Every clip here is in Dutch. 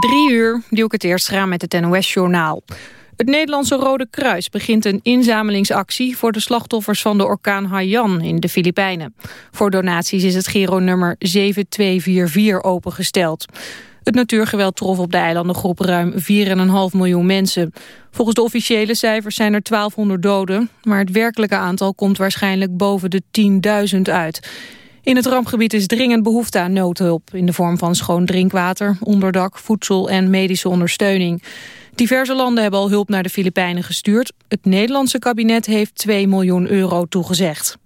Drie uur, duw ik het eerst gaan met het NOS-journaal. Het Nederlandse Rode Kruis begint een inzamelingsactie... voor de slachtoffers van de orkaan Haiyan in de Filipijnen. Voor donaties is het Giro-nummer 7244 opengesteld. Het natuurgeweld trof op de eilandengroep ruim 4,5 miljoen mensen. Volgens de officiële cijfers zijn er 1200 doden... maar het werkelijke aantal komt waarschijnlijk boven de 10.000 uit... In het rampgebied is dringend behoefte aan noodhulp... in de vorm van schoon drinkwater, onderdak, voedsel en medische ondersteuning. Diverse landen hebben al hulp naar de Filipijnen gestuurd. Het Nederlandse kabinet heeft 2 miljoen euro toegezegd.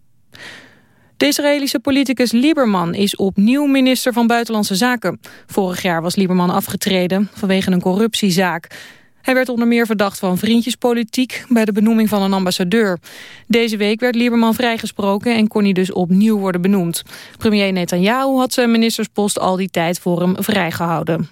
De Israëlische politicus Lieberman is opnieuw minister van Buitenlandse Zaken. Vorig jaar was Lieberman afgetreden vanwege een corruptiezaak. Hij werd onder meer verdacht van vriendjespolitiek bij de benoeming van een ambassadeur. Deze week werd Lieberman vrijgesproken en kon hij dus opnieuw worden benoemd. Premier Netanyahu had zijn ministerspost al die tijd voor hem vrijgehouden.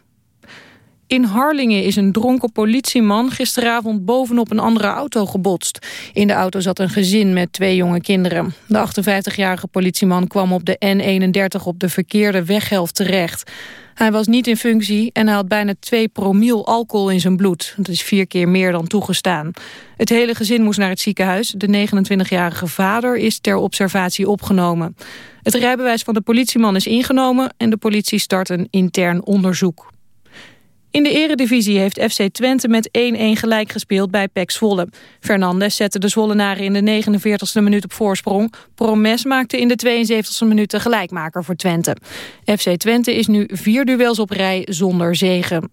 In Harlingen is een dronken politieman gisteravond bovenop een andere auto gebotst. In de auto zat een gezin met twee jonge kinderen. De 58-jarige politieman kwam op de N31 op de verkeerde weghelft terecht. Hij was niet in functie en hij had bijna 2 promiel alcohol in zijn bloed. Dat is vier keer meer dan toegestaan. Het hele gezin moest naar het ziekenhuis. De 29-jarige vader is ter observatie opgenomen. Het rijbewijs van de politieman is ingenomen en de politie start een intern onderzoek. In de eredivisie heeft FC Twente met 1-1 gelijk gespeeld bij PEC Zwolle. Fernandes zette de Zwollenaren in de 49e minuut op voorsprong. Promes maakte in de 72e minuut de gelijkmaker voor Twente. FC Twente is nu vier duels op rij zonder zegen.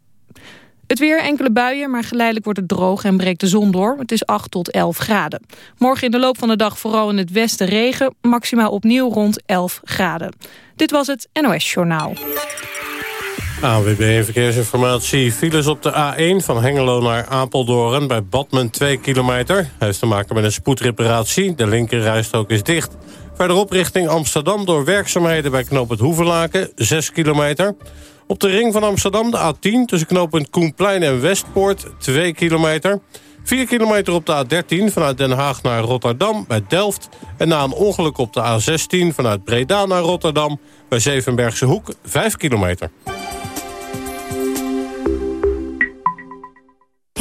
Het weer enkele buien, maar geleidelijk wordt het droog en breekt de zon door. Het is 8 tot 11 graden. Morgen in de loop van de dag vooral in het westen regen. Maximaal opnieuw rond 11 graden. Dit was het NOS Journaal. AWB Verkeersinformatie. Files op de A1 van Hengelo naar Apeldoorn bij Badmen 2 kilometer. Heeft te maken met een spoedreparatie. De linkerrijstrook is dicht. Verderop richting Amsterdam door werkzaamheden bij knooppunt Hoevelaken 6 kilometer. Op de ring van Amsterdam de A10 tussen knooppunt Koenplein en Westpoort 2 kilometer. 4 kilometer op de A13 vanuit Den Haag naar Rotterdam bij Delft. En na een ongeluk op de A16 vanuit Breda naar Rotterdam bij Zevenbergse Hoek 5 kilometer.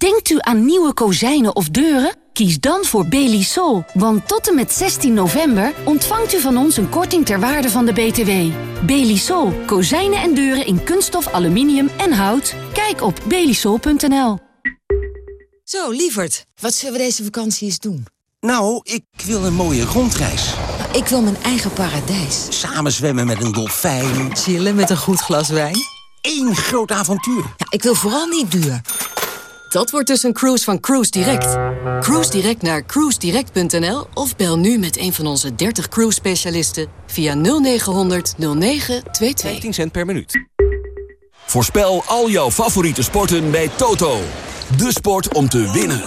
Denkt u aan nieuwe kozijnen of deuren? Kies dan voor Belisol, want tot en met 16 november ontvangt u van ons een korting ter waarde van de BTW. Belisol, kozijnen en deuren in kunststof, aluminium en hout. Kijk op belisol.nl. Zo, lieverd, wat zullen we deze vakantie eens doen? Nou, ik wil een mooie rondreis. Ik wil mijn eigen paradijs. Samen zwemmen met een dolfijn. Chillen met een goed glas wijn. Eén groot avontuur. Ja, ik wil vooral niet duur. Dat wordt dus een cruise van Cruise Direct. Cruise Direct naar cruisedirect.nl of bel nu met een van onze 30 cruise specialisten via 0900 0922. 15 cent per minuut. Voorspel al jouw favoriete sporten bij Toto. De sport om te winnen.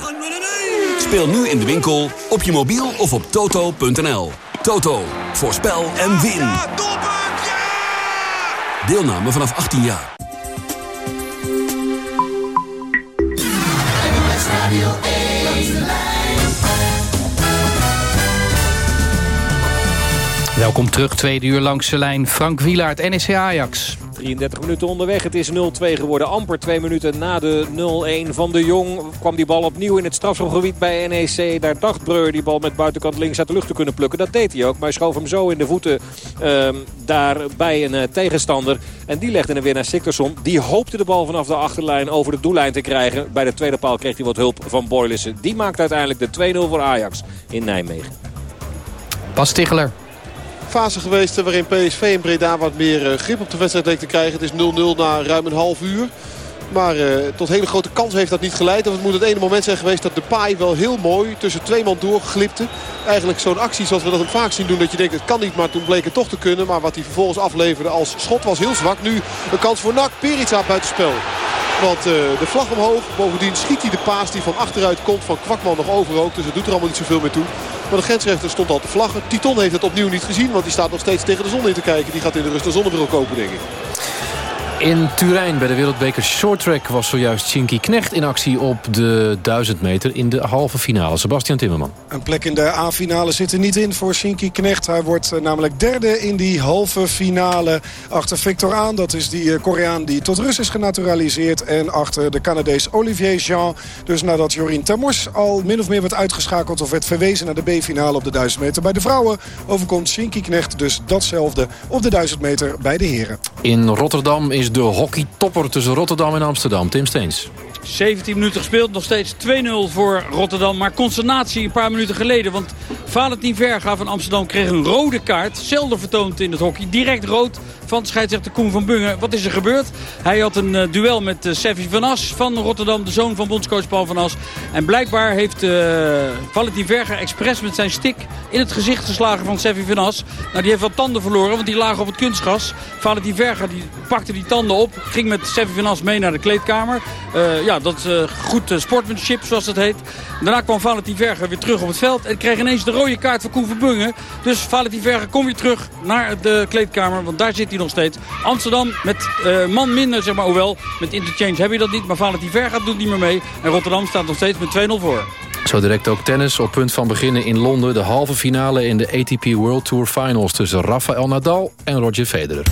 Speel nu in de winkel, op je mobiel of op toto.nl. Toto, voorspel en win. Deelname vanaf 18 jaar. Welkom terug, tweede uur langs de lijn. Frank Wielaert, NEC Ajax. 33 minuten onderweg. Het is 0-2 geworden. Amper twee minuten na de 0-1 van de Jong kwam die bal opnieuw in het strafschopgebied bij NEC. Daar dacht Breur die bal met buitenkant links uit de lucht te kunnen plukken. Dat deed hij ook. Maar hij schoof hem zo in de voeten um, daar bij een uh, tegenstander. En die legde hem weer naar Siktersson. Die hoopte de bal vanaf de achterlijn over de doellijn te krijgen. Bij de tweede paal kreeg hij wat hulp van Boylissen. Die maakt uiteindelijk de 2-0 voor Ajax in Nijmegen. Bas Ticheler fase geweest waarin PSV in Breda wat meer eh, grip op de wedstrijd leek te krijgen. Het is 0-0 na ruim een half uur. Maar uh, tot hele grote kans heeft dat niet geleid. Of het moet het ene moment zijn geweest dat de paai wel heel mooi tussen twee man doorglipte. Eigenlijk zo'n actie zoals we dat vaak zien doen. Dat je denkt het kan niet, maar toen bleek het toch te kunnen. Maar wat hij vervolgens afleverde als schot was heel zwak. Nu een kans voor Nak. Perica buitenspel. Want uh, de vlag omhoog. Bovendien schiet hij de paas die van achteruit komt van Kwakman nog over ook. Dus het doet er allemaal niet zoveel meer toe. Maar de grensrechter stond al te vlaggen. Titon heeft het opnieuw niet gezien. Want die staat nog steeds tegen de zon in te kijken. Die gaat in de rust een zonnebril kopen denk ik. In Turijn bij de Wereldbeker Shorttrack was zojuist Shinky Knecht in actie op de 1000 meter in de halve finale. Sebastian Timmerman. Een plek in de A-finale zit er niet in voor Shinky Knecht. Hij wordt eh, namelijk derde in die halve finale achter Victor Aan. Dat is die eh, Koreaan die tot Rus is genaturaliseerd. En achter de Canadees Olivier Jean. Dus nadat Jorien Termors al min of meer werd uitgeschakeld... of werd verwezen naar de B-finale op de 1000 meter bij de vrouwen... overkomt Shinky Knecht dus datzelfde op de 1000 meter bij de heren. In Rotterdam is de hockeytopper tussen Rotterdam en Amsterdam. Tim Steens. 17 minuten gespeeld, nog steeds 2-0 voor Rotterdam. Maar consternatie een paar minuten geleden. Want Valentin Verga van Amsterdam kreeg een rode kaart. Zelden vertoond in het hockey. Direct rood van scheidsrechter Koen van Bungen. Wat is er gebeurd? Hij had een uh, duel met uh, van As van Rotterdam. De zoon van bondscoach Paul van As. En blijkbaar heeft uh, Valentin Verga expres met zijn stick in het gezicht geslagen van Sevi van As. Nou, die heeft wat tanden verloren, want die lagen op het kunstgas. Valentin Verga die pakte die tanden op. Ging met Sevi van As mee naar de kleedkamer. ja, dat is goed sportmanship, zoals dat heet. Daarna kwam Valentin Verga weer terug op het veld. En kreeg ineens de rode kaart van Koen van Bungen. Dus Valentin Verga, kom weer terug naar de kleedkamer. Want daar zit hij nog steeds. Amsterdam met uh, man minder, zeg maar. Hoewel, met interchange heb je dat niet. Maar Valentin Verga doet niet meer mee. En Rotterdam staat nog steeds met 2-0 voor. Zo direct ook tennis op punt van beginnen in Londen. De halve finale in de ATP World Tour Finals tussen Rafael Nadal en Roger Federer.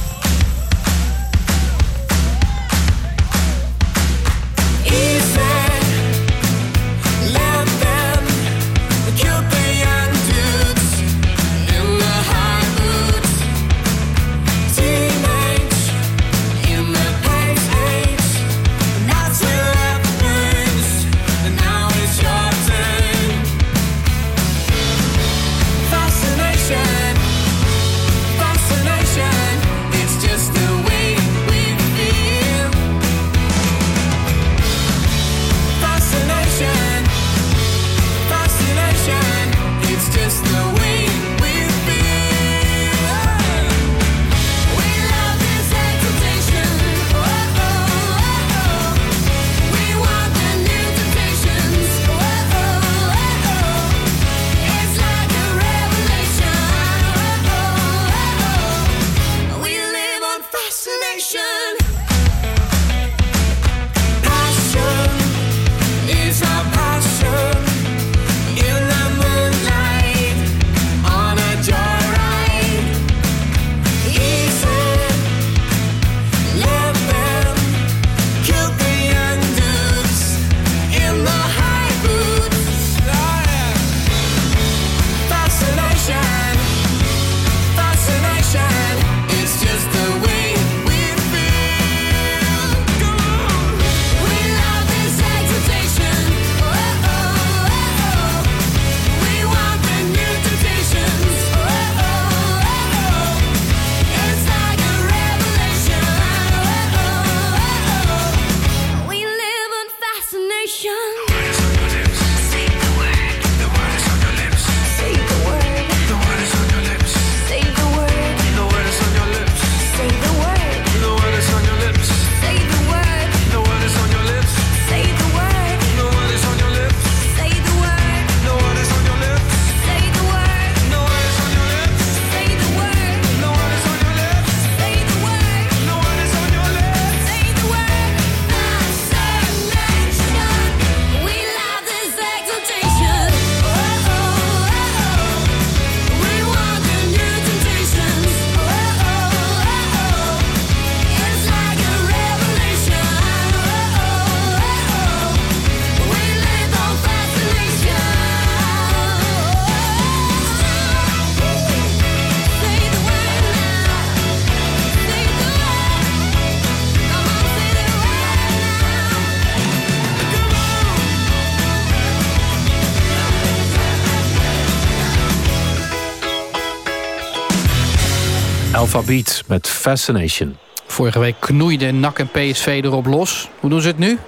Alphabet met Fascination. Vorige week knoeide NAC en PSV erop los. Hoe doen ze het nu?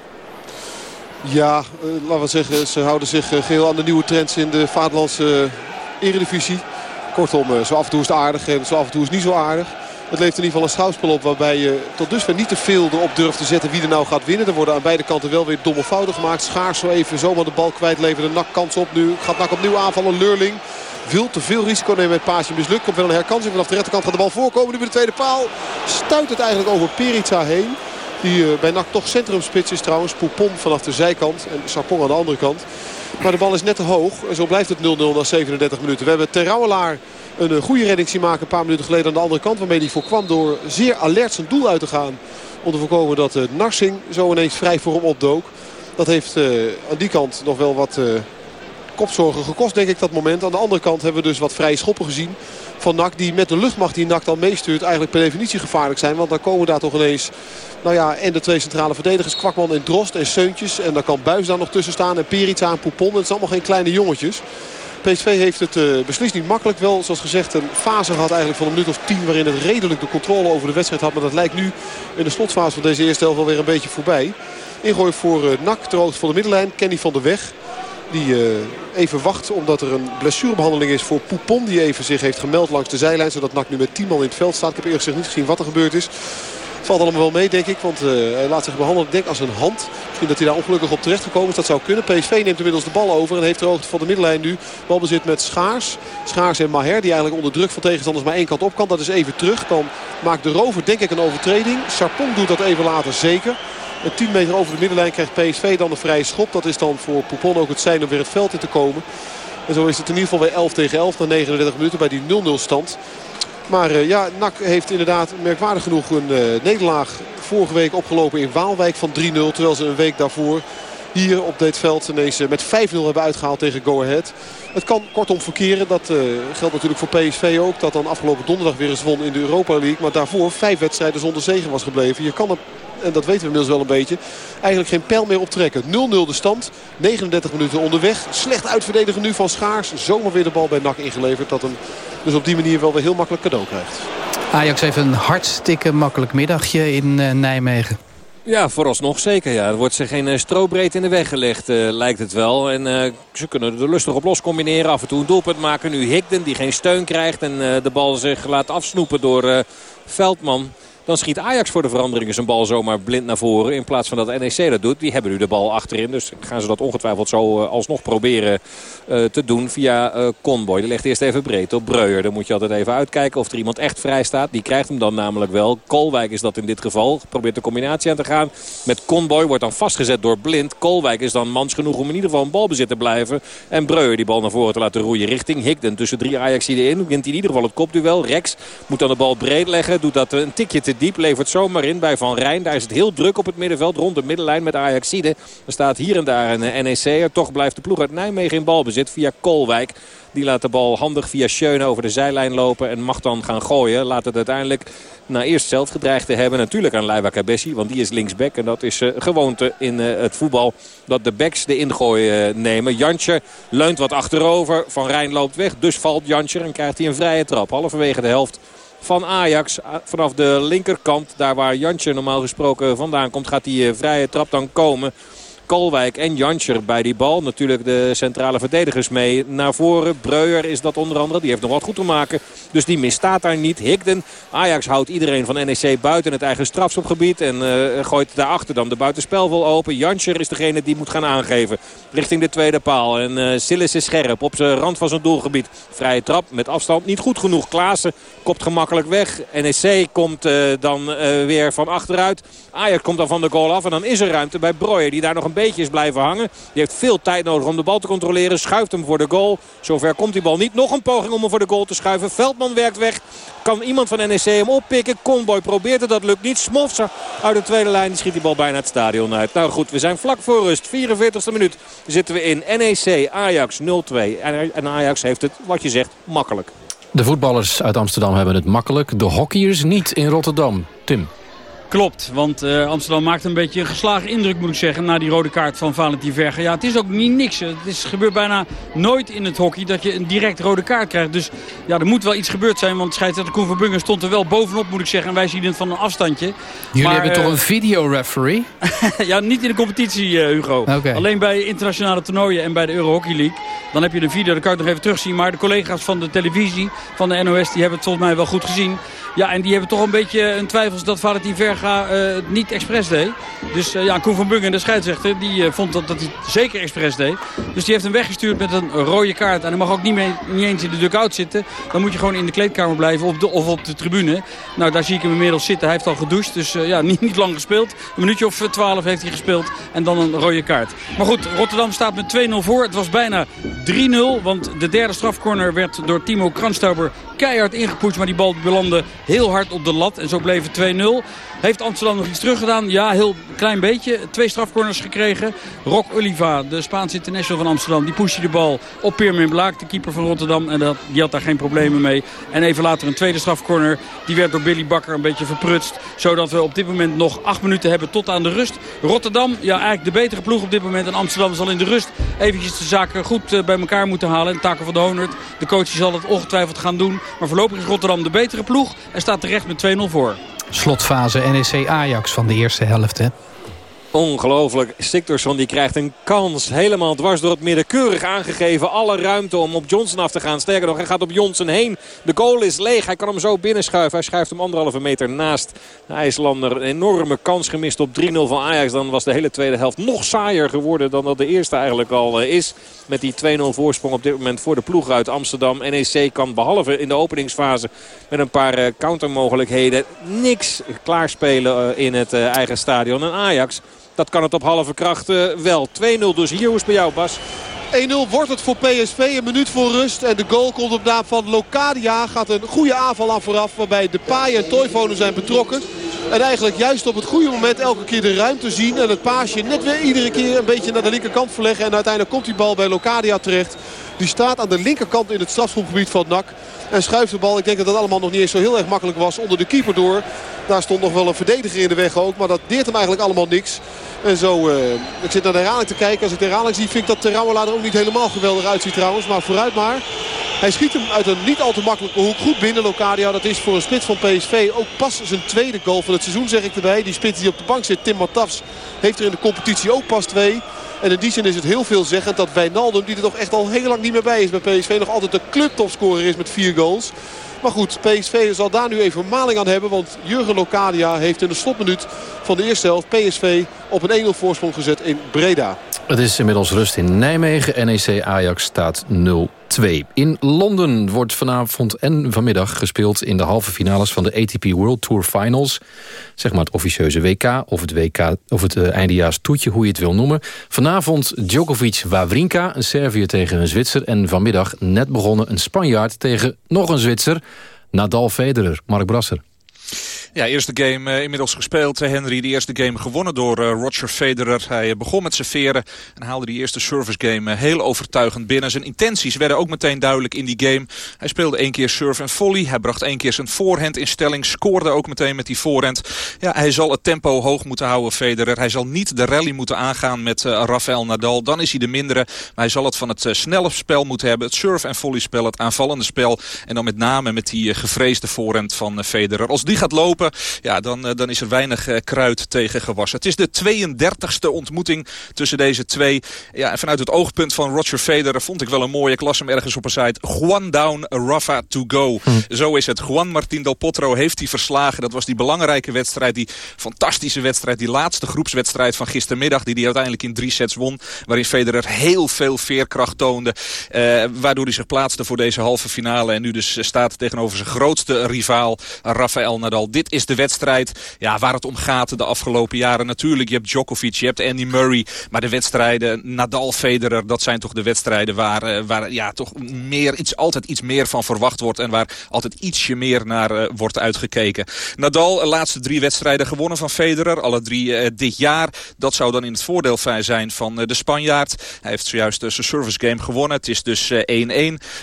Ja, uh, laten we zeggen, ze houden zich uh, geheel aan de nieuwe trends in de vaderlandse uh, eredivisie. Kortom, zo af en toe is het aardig en zo af en toe is het niet zo aardig. Het levert in ieder geval een schouwspel op waarbij je tot dusver niet te veel erop durft te zetten wie er nou gaat winnen. Er worden aan beide kanten wel weer domme fouten gemaakt. Schaars zo even zomaar de bal kwijt levert. Nak kans op nu. Gaat Nak opnieuw aanvallen. Leurling veel te veel risico nemen met paasje mislukt. Komt wel een herkansing vanaf de rechterkant gaat de bal voorkomen. Nu bij de tweede paal stuit het eigenlijk over Perica heen. Die uh, bij NAC toch centrumspits is trouwens. Poupon vanaf de zijkant en Sapong aan de andere kant. Maar de bal is net te hoog. En zo blijft het 0-0 na 37 minuten. We hebben Terrouwelaar een uh, goede redding zien maken een paar minuten geleden aan de andere kant. Waarmee hij voorkwam door zeer alert zijn doel uit te gaan. Om te voorkomen dat uh, Narsing zo ineens vrij voor hem opdook. Dat heeft aan die kant nog wel wat kopzorgen gekost denk ik dat moment. Aan de andere kant hebben we dus wat vrije schoppen gezien van NAC. Die met de luchtmacht die NAC dan meestuurt eigenlijk per definitie gevaarlijk zijn. Want dan komen daar toch ineens nou ja, en de twee centrale verdedigers. Kwakman en Drost en Seuntjes. En dan kan Buis daar nog tussen staan. En Perica en Poupon. Het zijn allemaal geen kleine jongetjes. PSV heeft het uh, beslist niet makkelijk. Wel, zoals gezegd, een fase gehad eigenlijk van een minuut of tien... waarin het redelijk de controle over de wedstrijd had. Maar dat lijkt nu in de slotfase van deze eerste helft wel weer een beetje voorbij. Ingooi voor uh, NAC, ter hoogte van de middenlijn. Kenny van der Weg. Die uh, even wacht omdat er een blessurebehandeling is voor Poupon. Die even zich heeft gemeld langs de zijlijn. Zodat NAC nu met 10 man in het veld staat. Ik heb eerlijk gezegd niet gezien wat er gebeurd is. Valt allemaal wel mee, denk ik. Want uh, hij laat zich behandelen, denk als een hand. Misschien dat hij daar ongelukkig op terecht gekomen is. Dat zou kunnen. PSV neemt inmiddels de bal over. En heeft de hoogte van de middenlijn nu balbezit met Schaars. Schaars en Maher. Die eigenlijk onder druk van tegenstanders maar één kant op kan. Dat is even terug. Dan maakt de rover denk ik een overtreding. Sarpong doet dat even later zeker. En 10 meter over de middenlijn krijgt PSV dan een vrije schop. Dat is dan voor Poupon ook het zijn om weer het veld in te komen. En zo is het in ieder geval weer 11 tegen 11 na 39 minuten bij die 0-0 stand. Maar uh, ja, NAC heeft inderdaad merkwaardig genoeg een uh, nederlaag vorige week opgelopen in Waalwijk van 3-0. Terwijl ze een week daarvoor hier op dit veld ineens uh, met 5-0 hebben uitgehaald tegen Go Ahead. Het kan kortom verkeren. Dat geldt natuurlijk voor PSV ook. Dat dan afgelopen donderdag weer eens won in de Europa League. Maar daarvoor vijf wedstrijden zonder zegen was gebleven. Je kan er en dat weten we inmiddels wel een beetje, eigenlijk geen pijl meer optrekken. 0-0 de stand, 39 minuten onderweg. Slecht uitverdedigen nu van Schaars. Zomaar weer de bal bij NAC ingeleverd. Dat hem dus op die manier wel weer heel makkelijk cadeau krijgt. Ajax heeft een hartstikke makkelijk middagje in uh, Nijmegen. Ja, vooralsnog zeker. Ja. Er wordt ze geen uh, strobreed in de weg gelegd, uh, lijkt het wel. En uh, ze kunnen er lustig op los combineren. Af en toe een doelpunt maken. Nu Higden, die geen steun krijgt. En de bal zich laat afsnoepen door Veldman. Dan schiet Ajax voor de verandering zijn bal zomaar blind naar voren. In plaats van dat NEC dat doet. Die hebben nu de bal achterin. Dus gaan ze dat ongetwijfeld zo alsnog proberen uh, te doen via uh, Conboy. Die legt eerst even breed op Breuer. Dan moet je altijd even uitkijken of er iemand echt vrij staat. Die krijgt hem dan namelijk wel. Kolwijk is dat in dit geval. Probeert de combinatie aan te gaan met Conboy. Wordt dan vastgezet door Blind. Kolwijk is dan mans genoeg om in ieder geval een balbezit te blijven. En Breuer die bal naar voren te laten roeien richting Higden. Tussen drie Ajaxiden in. Wint in ieder geval het kopduel. Rex moet dan de bal breed leggen. Doet dat een tikje te diep. Levert zomaar in bij Van Rijn. Daar is het heel druk op het middenveld. Rond de middenlijn met Ajaxide. Er staat hier en daar een NEC'er. Toch blijft de ploeg uit Nijmegen in balbezit via Kolwijk. Die laat de bal handig via Schöne over de zijlijn lopen. En mag dan gaan gooien. Laat het uiteindelijk na eerst zelf gedreigd te hebben. Natuurlijk aan Leiva Cabessi. Want die is linksback. En dat is uh, gewoonte in uh, het voetbal. Dat de backs de ingooi uh, nemen. Jantje leunt wat achterover. Van Rijn loopt weg. Dus valt Jantje en krijgt hij een vrije trap. Halverwege de helft van Ajax. Vanaf de linkerkant, daar waar Jantje normaal gesproken vandaan komt, gaat die vrije trap dan komen. Kolwijk en Janscher bij die bal. Natuurlijk de centrale verdedigers mee naar voren. Breuer is dat onder andere. Die heeft nog wat goed te maken. Dus die misstaat daar niet. Higden. Ajax houdt iedereen van NEC buiten het eigen strafschopgebied. En uh, gooit daarachter dan de buitenspelvol open. Janscher is degene die moet gaan aangeven. Richting de tweede paal. En uh, Sillis is scherp op zijn rand van zijn doelgebied. Vrije trap met afstand. Niet goed genoeg. Klaassen kopt gemakkelijk weg. NEC komt uh, dan weer van achteruit. Ajax komt dan van de goal af. En dan is er ruimte bij Breuer. Die daar nog een beetje is blijven hangen. Die heeft veel tijd nodig om de bal te controleren. Schuift hem voor de goal. Zover komt die bal niet. Nog een poging om hem voor de goal te schuiven. Veldman werkt weg. Kan iemand van NEC hem oppikken. Conboy probeert het. Dat lukt niet. Smofser uit de tweede lijn. Die schiet die bal bijna het stadion uit. Nou goed, we zijn vlak voor rust. 44e minuut zitten we in. NEC Ajax 0-2. En Ajax heeft het, wat je zegt, makkelijk. De voetballers uit Amsterdam hebben het makkelijk. De hockeyers niet in Rotterdam. Tim. Klopt, want uh, Amsterdam maakt een beetje een geslagen indruk moet ik zeggen... na die rode kaart van Valentin Verge. Ja, het is ook niet niks. Het is, gebeurt bijna nooit in het hockey dat je een direct rode kaart krijgt. Dus ja, er moet wel iets gebeurd zijn. Want scheidsrechter Koen van Bungen stond er wel bovenop moet ik zeggen. En wij zien het van een afstandje. Jullie maar, hebben uh, toch een videoreferee? ja, niet in de competitie, uh, Hugo. Okay. Alleen bij internationale toernooien en bij de Euro Hockey League. Dan heb je een video, dat kan ik nog even terugzien. Maar de collega's van de televisie, van de NOS, die hebben het volgens mij wel goed gezien. Ja, en die hebben toch een beetje een twijfels dat Valentin Verga het niet expres deed. Dus ja, Koen van Bungen, de scheidsrechter, die vond dat, dat hij zeker expres deed. Dus die heeft hem weggestuurd met een rode kaart. En hij mag ook niet, mee, niet eens in de dugout zitten. Dan moet je gewoon in de kleedkamer blijven op de, of op de tribune. Nou, daar zie ik hem inmiddels zitten. Hij heeft al gedoucht, dus ja, niet, niet lang gespeeld. Een minuutje of twaalf heeft hij gespeeld en dan een rode kaart. Maar goed, Rotterdam staat met 2-0 voor. Het was bijna 3-0, want de derde strafcorner werd door Timo Kranstauber keihard ingepusht. Maar die bal belandde heel hard op de lat en zo bleef het 2-0. Heeft Amsterdam nog iets teruggedaan? Ja, heel klein beetje. Twee strafcorners gekregen. Rock Oliva, de Spaanse international van Amsterdam, die pushte de bal op Pirmin Blaak, de keeper van Rotterdam. En dat, die had daar geen problemen mee. En even later een tweede strafcorner. Die werd door Billy Bakker een beetje verprutst. Zodat we op dit moment nog acht minuten hebben tot aan de rust. Rotterdam, ja eigenlijk de betere ploeg op dit moment. En Amsterdam zal in de rust eventjes de zaken goed eh, bij elkaar moeten halen. En Taken van de Honert, de coach zal het ongetwijfeld gaan doen. Maar voorlopig is Rotterdam de betere ploeg. En staat terecht met 2-0 voor. Slotfase NEC Ajax van de eerste helft. Ongelooflijk. Siktorsson die krijgt een kans. Helemaal dwars door het midden. Keurig aangegeven. Alle ruimte om op Johnson af te gaan. Sterker nog, hij gaat op Johnson heen. De goal is leeg. Hij kan hem zo binnenschuiven. Hij schuift hem anderhalve meter naast de IJslander. Een enorme kans gemist op 3-0 van Ajax. Dan was de hele tweede helft nog saaier geworden dan dat de eerste eigenlijk al eh, is. Met die 2-0 voorsprong op dit moment voor de ploeg uit Amsterdam. NEC kan behalve in de openingsfase met een paar eh, countermogelijkheden niks klaarspelen eh, in het eigen stadion. En Ajax dat kan het op halve kracht uh, wel. 2-0 dus hier. Hoe is bij jou Bas? 1-0 wordt het voor PSV. Een minuut voor rust. En de goal komt op naam van Locadia. Gaat een goede aanval aan vooraf. Waarbij de Paai en Toivonen zijn betrokken. En eigenlijk juist op het goede moment elke keer de ruimte zien. En het paasje net weer iedere keer een beetje naar de linkerkant verleggen. En uiteindelijk komt die bal bij Locadia terecht. Die staat aan de linkerkant in het strafschopgebied van NAC. En schuift de bal. Ik denk dat dat allemaal nog niet eens zo heel erg makkelijk was. Onder de keeper door. Daar stond nog wel een verdediger in de weg ook. Maar dat deert hem eigenlijk allemaal niks. En zo, uh, ik zit naar de herhaling te kijken. Als ik de herhaling zie, vind ik dat Terouwela er ook niet helemaal geweldig uitziet trouwens. Maar vooruit maar. Hij schiet hem uit een niet al te makkelijke hoek goed binnen Locadia. Dat is voor een spits van PSV ook pas zijn tweede goal van het seizoen zeg ik erbij. Die spits die op de bank zit, Tim Matafs, heeft er in de competitie ook pas twee. En in die zin is het heel veelzeggend dat Wijnaldum, die er toch echt al heel lang niet meer bij is bij PSV, nog altijd de clubtopscorer is met vier goals. Maar goed, PSV zal daar nu even maling aan hebben. Want Jurgen Locadia heeft in de slotminuut van de eerste helft PSV op een 1-0 voorsprong gezet in Breda. Het is inmiddels rust in Nijmegen. NEC Ajax staat 0-2. In Londen wordt vanavond en vanmiddag gespeeld... in de halve finales van de ATP World Tour Finals. Zeg maar het officieuze WK of het, WK, of het uh, eindejaars toetje, hoe je het wil noemen. Vanavond Djokovic-Wawrinka, een Serviër tegen een Zwitser. En vanmiddag net begonnen een Spanjaard tegen nog een Zwitser. Nadal-Federer, Mark Brasser. Ja, eerste game uh, inmiddels gespeeld. Henry, de eerste game gewonnen door uh, Roger Federer. Hij begon met serveren en haalde die eerste service game heel overtuigend binnen. Zijn intenties werden ook meteen duidelijk in die game. Hij speelde één keer serve en volley. Hij bracht één keer zijn voorhand in stelling. Scoorde ook meteen met die voorhand. Ja, hij zal het tempo hoog moeten houden, Federer. Hij zal niet de rally moeten aangaan met Rafael Nadal. Dan is hij de mindere. Maar hij zal het van het snelle spel moeten hebben. Het serve en volley spel, het aanvallende spel. En dan met name met die gevreesde voorhand van Federer. Als die gaat lopen ja, dan, eh, dan is er weinig eh, kruid tegen gewassen. Het is de 32e ontmoeting tussen deze twee. Ja, en vanuit het oogpunt van Roger Federer vond ik wel een mooie. klasse ergens op een site. Juan down, Rafa to go. Hm. Zo is het. Juan Martín del Potro heeft hij verslagen. Dat was die belangrijke wedstrijd. Die fantastische wedstrijd. Die laatste groepswedstrijd van gistermiddag. Die hij uiteindelijk in drie sets won. Waarin Federer heel veel veerkracht toonde. Eh, waardoor hij zich plaatste voor deze halve finale. En nu dus staat tegenover zijn grootste rivaal Rafael Nadal. Dit is de wedstrijd ja, waar het om gaat de afgelopen jaren. Natuurlijk, je hebt Djokovic, je hebt Andy Murray. Maar de wedstrijden Nadal-Federer, dat zijn toch de wedstrijden waar, uh, waar ja, toch meer, iets, altijd iets meer van verwacht wordt. En waar altijd ietsje meer naar uh, wordt uitgekeken. Nadal, de laatste drie wedstrijden gewonnen van Federer. Alle drie dit jaar. Dat zou dan in het voordeel zijn van de Spanjaard. Hij heeft zojuist zijn service game gewonnen. Het is dus 1-1.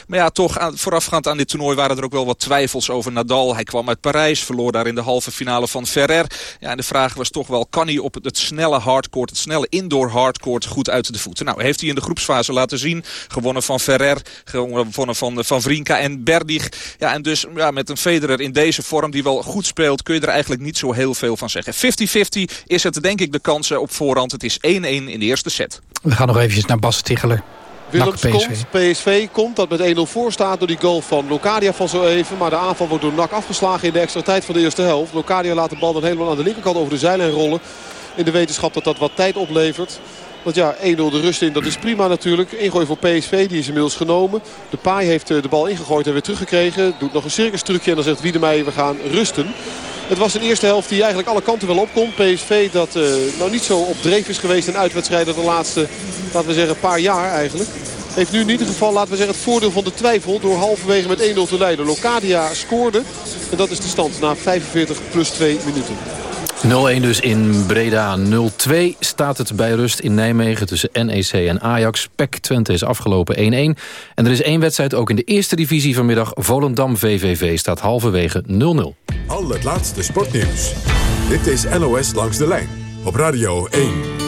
maar ja, toch aan, voorafgaand aan dit toernooi waren er ook wel wat twijfels over Nadal. Hij kwam uit Parijs, verloor daar in de de halve finale van Ferrer. Ja, en de vraag was toch wel, kan hij op het snelle hardcourt, het snelle indoor hardcourt goed uit de voeten? Nou, heeft hij in de groepsfase laten zien. Gewonnen van Ferrer, gewonnen van, van Vrinka en Berdig. Ja, en dus ja, met een Federer in deze vorm die wel goed speelt, kun je er eigenlijk niet zo heel veel van zeggen. 50-50 is het denk ik de kansen op voorhand. Het is 1-1 in de eerste set. We gaan nog eventjes naar Bas Ticheler. Willems komt, PSV komt. Dat met 1-0 voor staat door die goal van Locadia van zo even. Maar de aanval wordt door NAC afgeslagen in de extra tijd van de eerste helft. Locadia laat de bal dan helemaal aan de linkerkant over de zijlijn rollen. In de wetenschap dat dat wat tijd oplevert. Want ja, 1-0 de rust in, dat is prima natuurlijk. Ingooi voor PSV, die is inmiddels genomen. De Paai heeft eh, de bal ingegooid en weer teruggekregen. Doet nog een circus trucje en dan zegt Wiedemeijer, we gaan rusten. Het was een eerste helft die eigenlijk alle kanten wel opkomt. PSV dat uh, nou niet zo op dreef is geweest in uitwedstrijden de laatste, laten we zeggen, paar jaar eigenlijk. Heeft nu in ieder geval, laten we zeggen, het voordeel van de twijfel... door halverwege met 1-0 te leiden. Locadia scoorde. En dat is de stand na 45 plus 2 minuten. 0-1 dus in Breda. 0-2 staat het bij rust in Nijmegen tussen NEC en Ajax. PEC Twente is afgelopen 1-1. En er is één wedstrijd ook in de eerste divisie vanmiddag. Volendam-VVV staat halverwege 0-0. Al het laatste sportnieuws. Dit is NOS Langs de Lijn op Radio 1.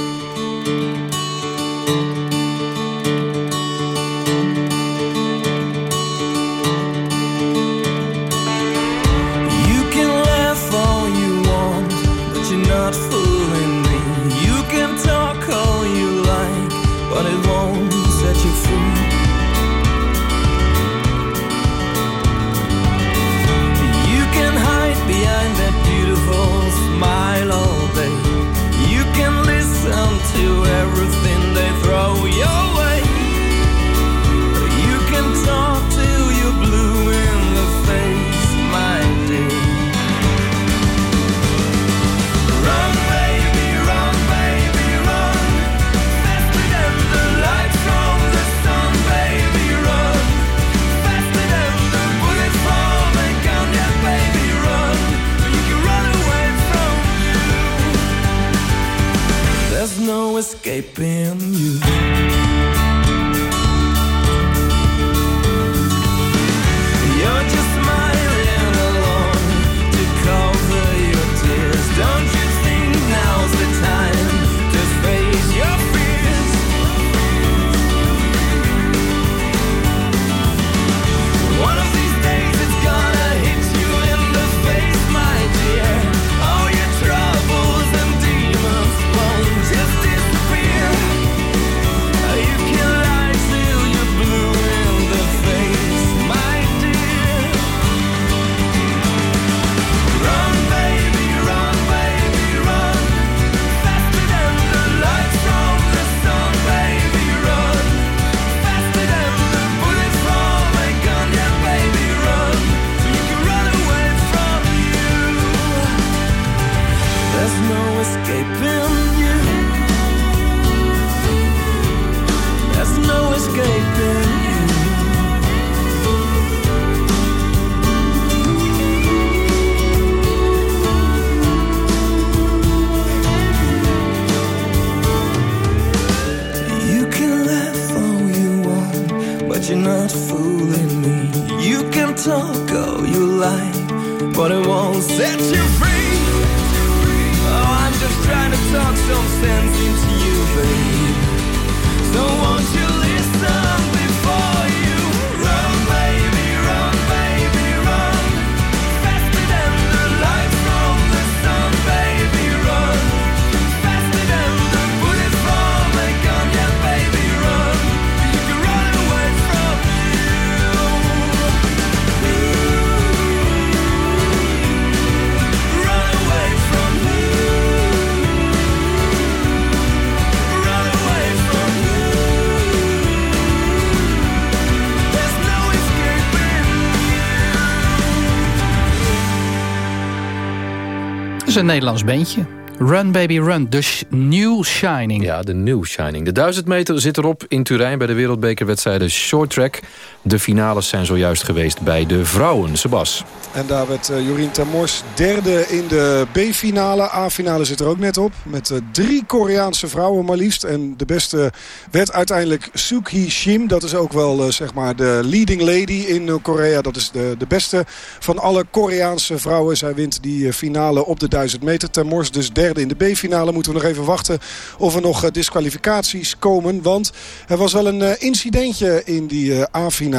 Is een Nederlands bandje. Run Baby Run, de New Shining. Ja, de New Shining. De 1000 meter zit erop in Turijn bij de wereldbekerwedstrijden Short Track. De finales zijn zojuist geweest bij de vrouwen. Sebas. En daar werd uh, Jorien Termors derde in de B-finale. A-finale zit er ook net op. Met uh, drie Koreaanse vrouwen maar liefst. En de beste werd uiteindelijk Suki Shim. Dat is ook wel uh, zeg maar de leading lady in Korea. Dat is de, de beste van alle Koreaanse vrouwen. Zij wint die finale op de 1000 meter. Termors dus derde in de B-finale. Moeten we nog even wachten of er nog disqualificaties komen. Want er was wel een incidentje in die A-finale.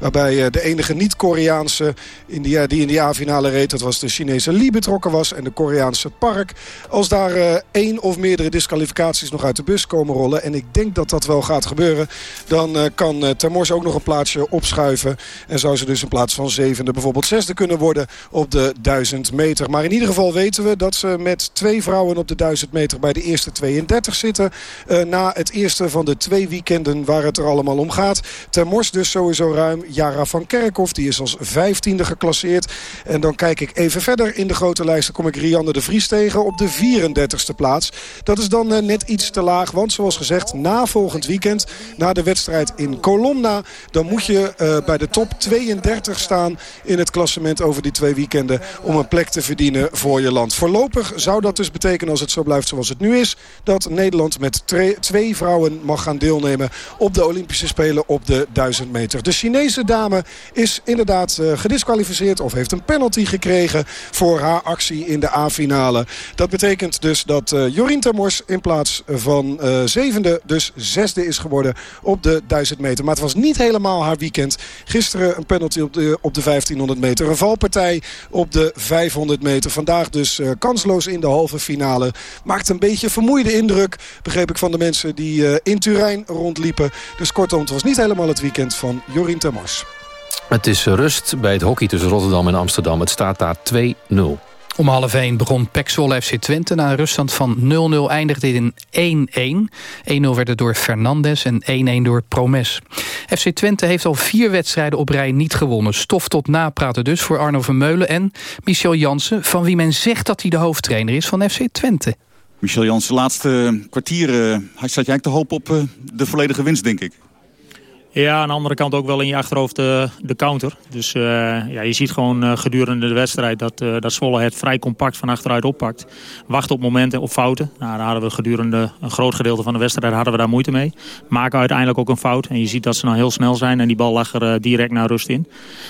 Waarbij de enige niet-Koreaanse die in die A-finale reed... dat was de Chinese Lee betrokken was en de Koreaanse Park. Als daar één of meerdere disqualificaties nog uit de bus komen rollen... en ik denk dat dat wel gaat gebeuren... dan kan Termors ook nog een plaatsje opschuiven. En zou ze dus in plaats van zevende bijvoorbeeld zesde kunnen worden op de 1000 meter. Maar in ieder geval weten we dat ze met twee vrouwen op de 1000 meter bij de eerste 32 zitten. Na het eerste van de twee weekenden waar het er allemaal om gaat. Termors dus sowieso ruim. Jara van Kerkhoff die is als vijftiende geclasseerd. En dan kijk ik even verder in de grote lijst. Dan kom ik Rianne de Vries tegen op de 34ste plaats. Dat is dan uh, net iets te laag. Want zoals gezegd, na volgend weekend, na de wedstrijd in Colomna... dan moet je uh, bij de top 32 staan in het klassement over die twee weekenden... om een plek te verdienen voor je land. Voorlopig zou dat dus betekenen, als het zo blijft zoals het nu is... dat Nederland met twee vrouwen mag gaan deelnemen op de Olympische Spelen op de 1000 meter. De Chinese dame is inderdaad uh, gedisqualificeerd of heeft een penalty gekregen... voor haar actie in de A-finale. Dat betekent dus dat uh, Jorien Termors in plaats van uh, zevende dus zesde is geworden op de 1000 meter. Maar het was niet helemaal haar weekend. Gisteren een penalty op de, op de 1500 meter. Een valpartij op de 500 meter. Vandaag dus kansloos in de halve finale. Maakt een beetje vermoeide indruk, begreep ik van de mensen die in Turijn rondliepen. Dus kortom, het was niet helemaal het weekend van Jorien Temars. Het is rust bij het hockey tussen Rotterdam en Amsterdam. Het staat daar 2-0. Om half 1 begon Pek FC Twente. Na een ruststand van 0-0 eindigde dit in 1-1. 1-0 werd het door Fernandes en 1-1 door Promes. FC Twente heeft al vier wedstrijden op rij niet gewonnen. Stof tot napraten dus voor Arno Vermeulen en Michel Jansen... van wie men zegt dat hij de hoofdtrainer is van FC Twente. Michel Jansen, de laatste kwartieren had je eigenlijk te hoop op eh, de volledige winst, denk ik. Ja, aan de andere kant ook wel in je achterhoofd de, de counter. Dus uh, ja, je ziet gewoon uh, gedurende de wedstrijd dat, dat Zwolle het vrij compact van achteruit oppakt. Wacht op momenten, op fouten. Nou, daar hadden we gedurende een groot gedeelte van de wedstrijd hadden we daar moeite mee. Maken uiteindelijk ook een fout. En je ziet dat ze nou heel snel zijn en die bal lag er direct naar rust in.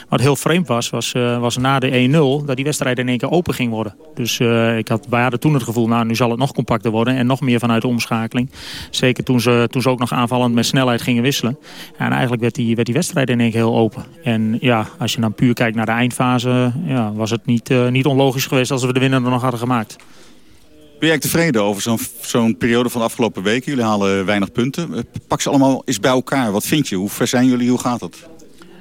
Wat heel vreemd was, was, was na de 1-0 dat die wedstrijd in één keer open ging worden. Dus ik had, wij hadden toen het gevoel, nou nu zal het nog compacter worden. En nog meer vanuit de omschakeling. Zeker toen ze, toen ze ook nog aanvallend met snelheid gingen wisselen. En eigenlijk werd die, werd die wedstrijd in één keer heel open. En ja, als je dan puur kijkt naar de eindfase... Ja, was het niet, uh, niet onlogisch geweest als we de winnaar nog hadden gemaakt. Ben jij tevreden over zo'n zo'n periode van de afgelopen weken? Jullie halen weinig punten. Eh, pak ze allemaal eens bij elkaar. Wat vind je? Hoe ver zijn jullie? Hoe gaat het?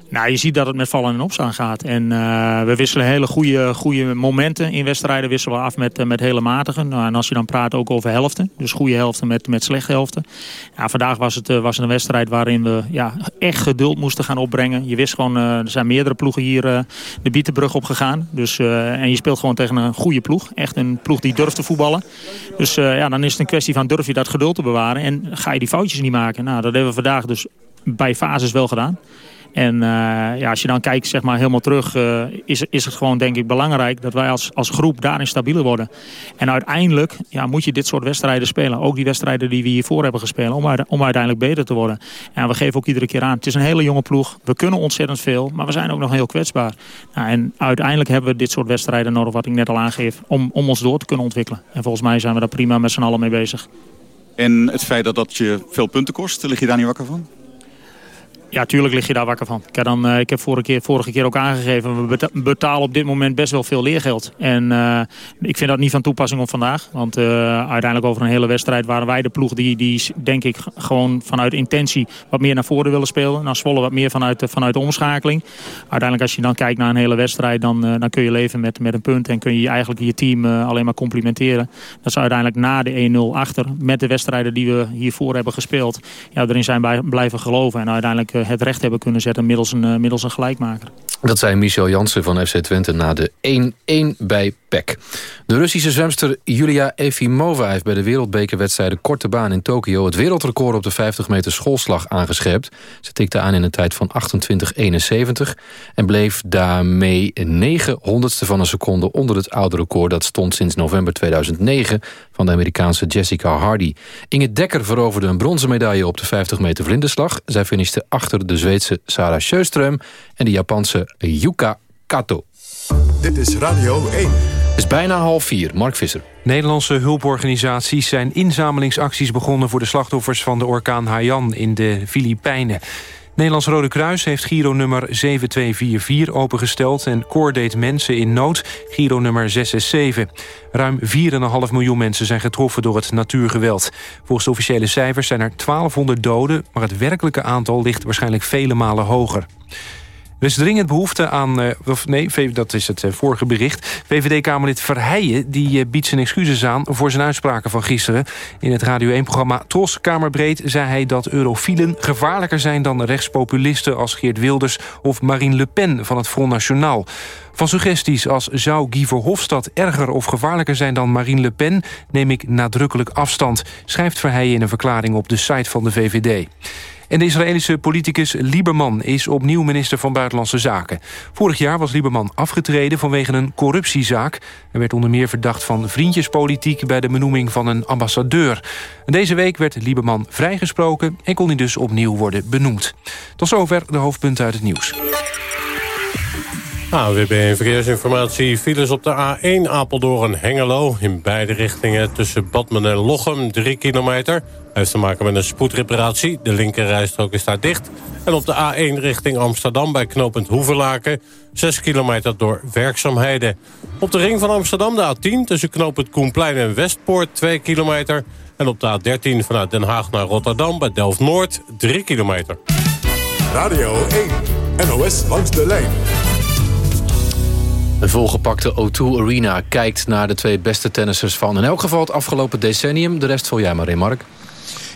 Nou, je ziet dat het met vallen en opstaan gaat. En uh, we wisselen hele goede, goede momenten in wedstrijden. Wisselen af met, met hele matige. Nou, en als je dan praat ook over helften. Dus goede helften met, met slechte helften. Ja, vandaag was het, was het een wedstrijd waarin we ja, echt geduld moesten gaan opbrengen. Je wist gewoon, er zijn meerdere ploegen hier de Bietenbrug op gegaan. Dus, en je speelt gewoon tegen een goede ploeg. Echt een ploeg die durft te voetballen. Dus ja, dan is het een kwestie van durf je dat geduld te bewaren. En ga je die foutjes niet maken. Nou, dat hebben we vandaag dus bij fases wel gedaan. En uh, ja, als je dan kijkt zeg maar, helemaal terug, uh, is, is het gewoon denk ik belangrijk dat wij als, als groep daarin stabieler worden. En uiteindelijk ja, moet je dit soort wedstrijden spelen. Ook die wedstrijden die we hiervoor hebben gespeeld, om, om uiteindelijk beter te worden. En we geven ook iedere keer aan, het is een hele jonge ploeg. We kunnen ontzettend veel, maar we zijn ook nog heel kwetsbaar. Nou, en uiteindelijk hebben we dit soort wedstrijden nodig, wat ik net al aangeef, om, om ons door te kunnen ontwikkelen. En volgens mij zijn we daar prima met z'n allen mee bezig. En het feit dat dat je veel punten kost, lig je daar niet wakker van? Ja, tuurlijk lig je daar wakker van. Dan, uh, ik heb vorige, keer, vorige keer ook aangegeven... we betalen op dit moment best wel veel leergeld. En uh, ik vind dat niet van toepassing op vandaag. Want uh, uiteindelijk over een hele wedstrijd waren wij de ploeg... die, die denk ik gewoon vanuit intentie wat meer naar voren willen spelen. Nou, Zwolle wat meer vanuit, vanuit de omschakeling. Uiteindelijk als je dan kijkt naar een hele wedstrijd... dan, dan kun je leven met, met een punt. En kun je eigenlijk je team alleen maar complimenteren. Dat ze uiteindelijk na de 1-0 achter... met de wedstrijden die we hiervoor hebben gespeeld... Ja, erin zijn blijven geloven. En uiteindelijk het recht hebben kunnen zetten middels een, eh, middels een gelijkmaker. Dat zei Michel Jansen van FC Twente na de 1-1 bij De Russische zwemster Julia Efimova heeft bij de wereldbekerwedstrijden Korte Baan in Tokio... het wereldrecord op de 50 meter schoolslag aangescherpt. Ze tikte aan in een tijd van 28,71 en bleef daarmee 9 honderdste van een seconde onder het oude record... dat stond sinds november 2009 van de Amerikaanse Jessica Hardy. Inge Dekker veroverde een bronzen medaille op de 50 meter vlinderslag. Zij finishte achter de Zweedse Sarah Sjöström en de Japanse Yuka Kato. Dit is Radio 1. Het is bijna half vier. Mark Visser. Nederlandse hulporganisaties zijn inzamelingsacties begonnen... voor de slachtoffers van de orkaan Haiyan in de Filipijnen. Nederlands Rode Kruis heeft Giro nummer 7244 opengesteld... en Coordate Mensen in Nood, Giro nummer 667. Ruim 4,5 miljoen mensen zijn getroffen door het natuurgeweld. Volgens de officiële cijfers zijn er 1200 doden... maar het werkelijke aantal ligt waarschijnlijk vele malen hoger. Er is dringend behoefte aan... Uh, of nee, dat is het uh, vorige bericht. VVD-Kamerlid Verheijen die, uh, biedt zijn excuses aan... voor zijn uitspraken van gisteren. In het Radio 1-programma Tros Kamerbreed zei hij dat eurofielen... gevaarlijker zijn dan rechtspopulisten als Geert Wilders... of Marine Le Pen van het Front National. Van suggesties als zou Guy Verhofstadt erger of gevaarlijker zijn dan Marine Le Pen... neem ik nadrukkelijk afstand, schrijft Verheijen in een verklaring op de site van de VVD. En de Israëlische politicus Lieberman is opnieuw minister van Buitenlandse Zaken. Vorig jaar was Lieberman afgetreden vanwege een corruptiezaak. Hij werd onder meer verdacht van vriendjespolitiek... bij de benoeming van een ambassadeur. Deze week werd Lieberman vrijgesproken... en kon hij dus opnieuw worden benoemd. Tot zover de hoofdpunten uit het nieuws. AWB Verkeersinformatie. Files op de A1 Apeldoorn-Hengelo. In beide richtingen tussen Badmen en Lochem, 3 kilometer heeft te maken met een spoedreparatie. De linkerrijstrook is daar dicht. En op de A1 richting Amsterdam bij knooppunt Hoevelaken... 6 kilometer door werkzaamheden. Op de ring van Amsterdam de A10 tussen knooppunt Koenplein en Westpoort 2 kilometer. En op de A13 vanuit Den Haag naar Rotterdam bij Delft-Noord 3 kilometer. Radio 1, NOS langs de lijn. Een volgepakte O2 Arena kijkt naar de twee beste tennissers van in elk geval het afgelopen decennium. De rest vul jij maar in, Mark.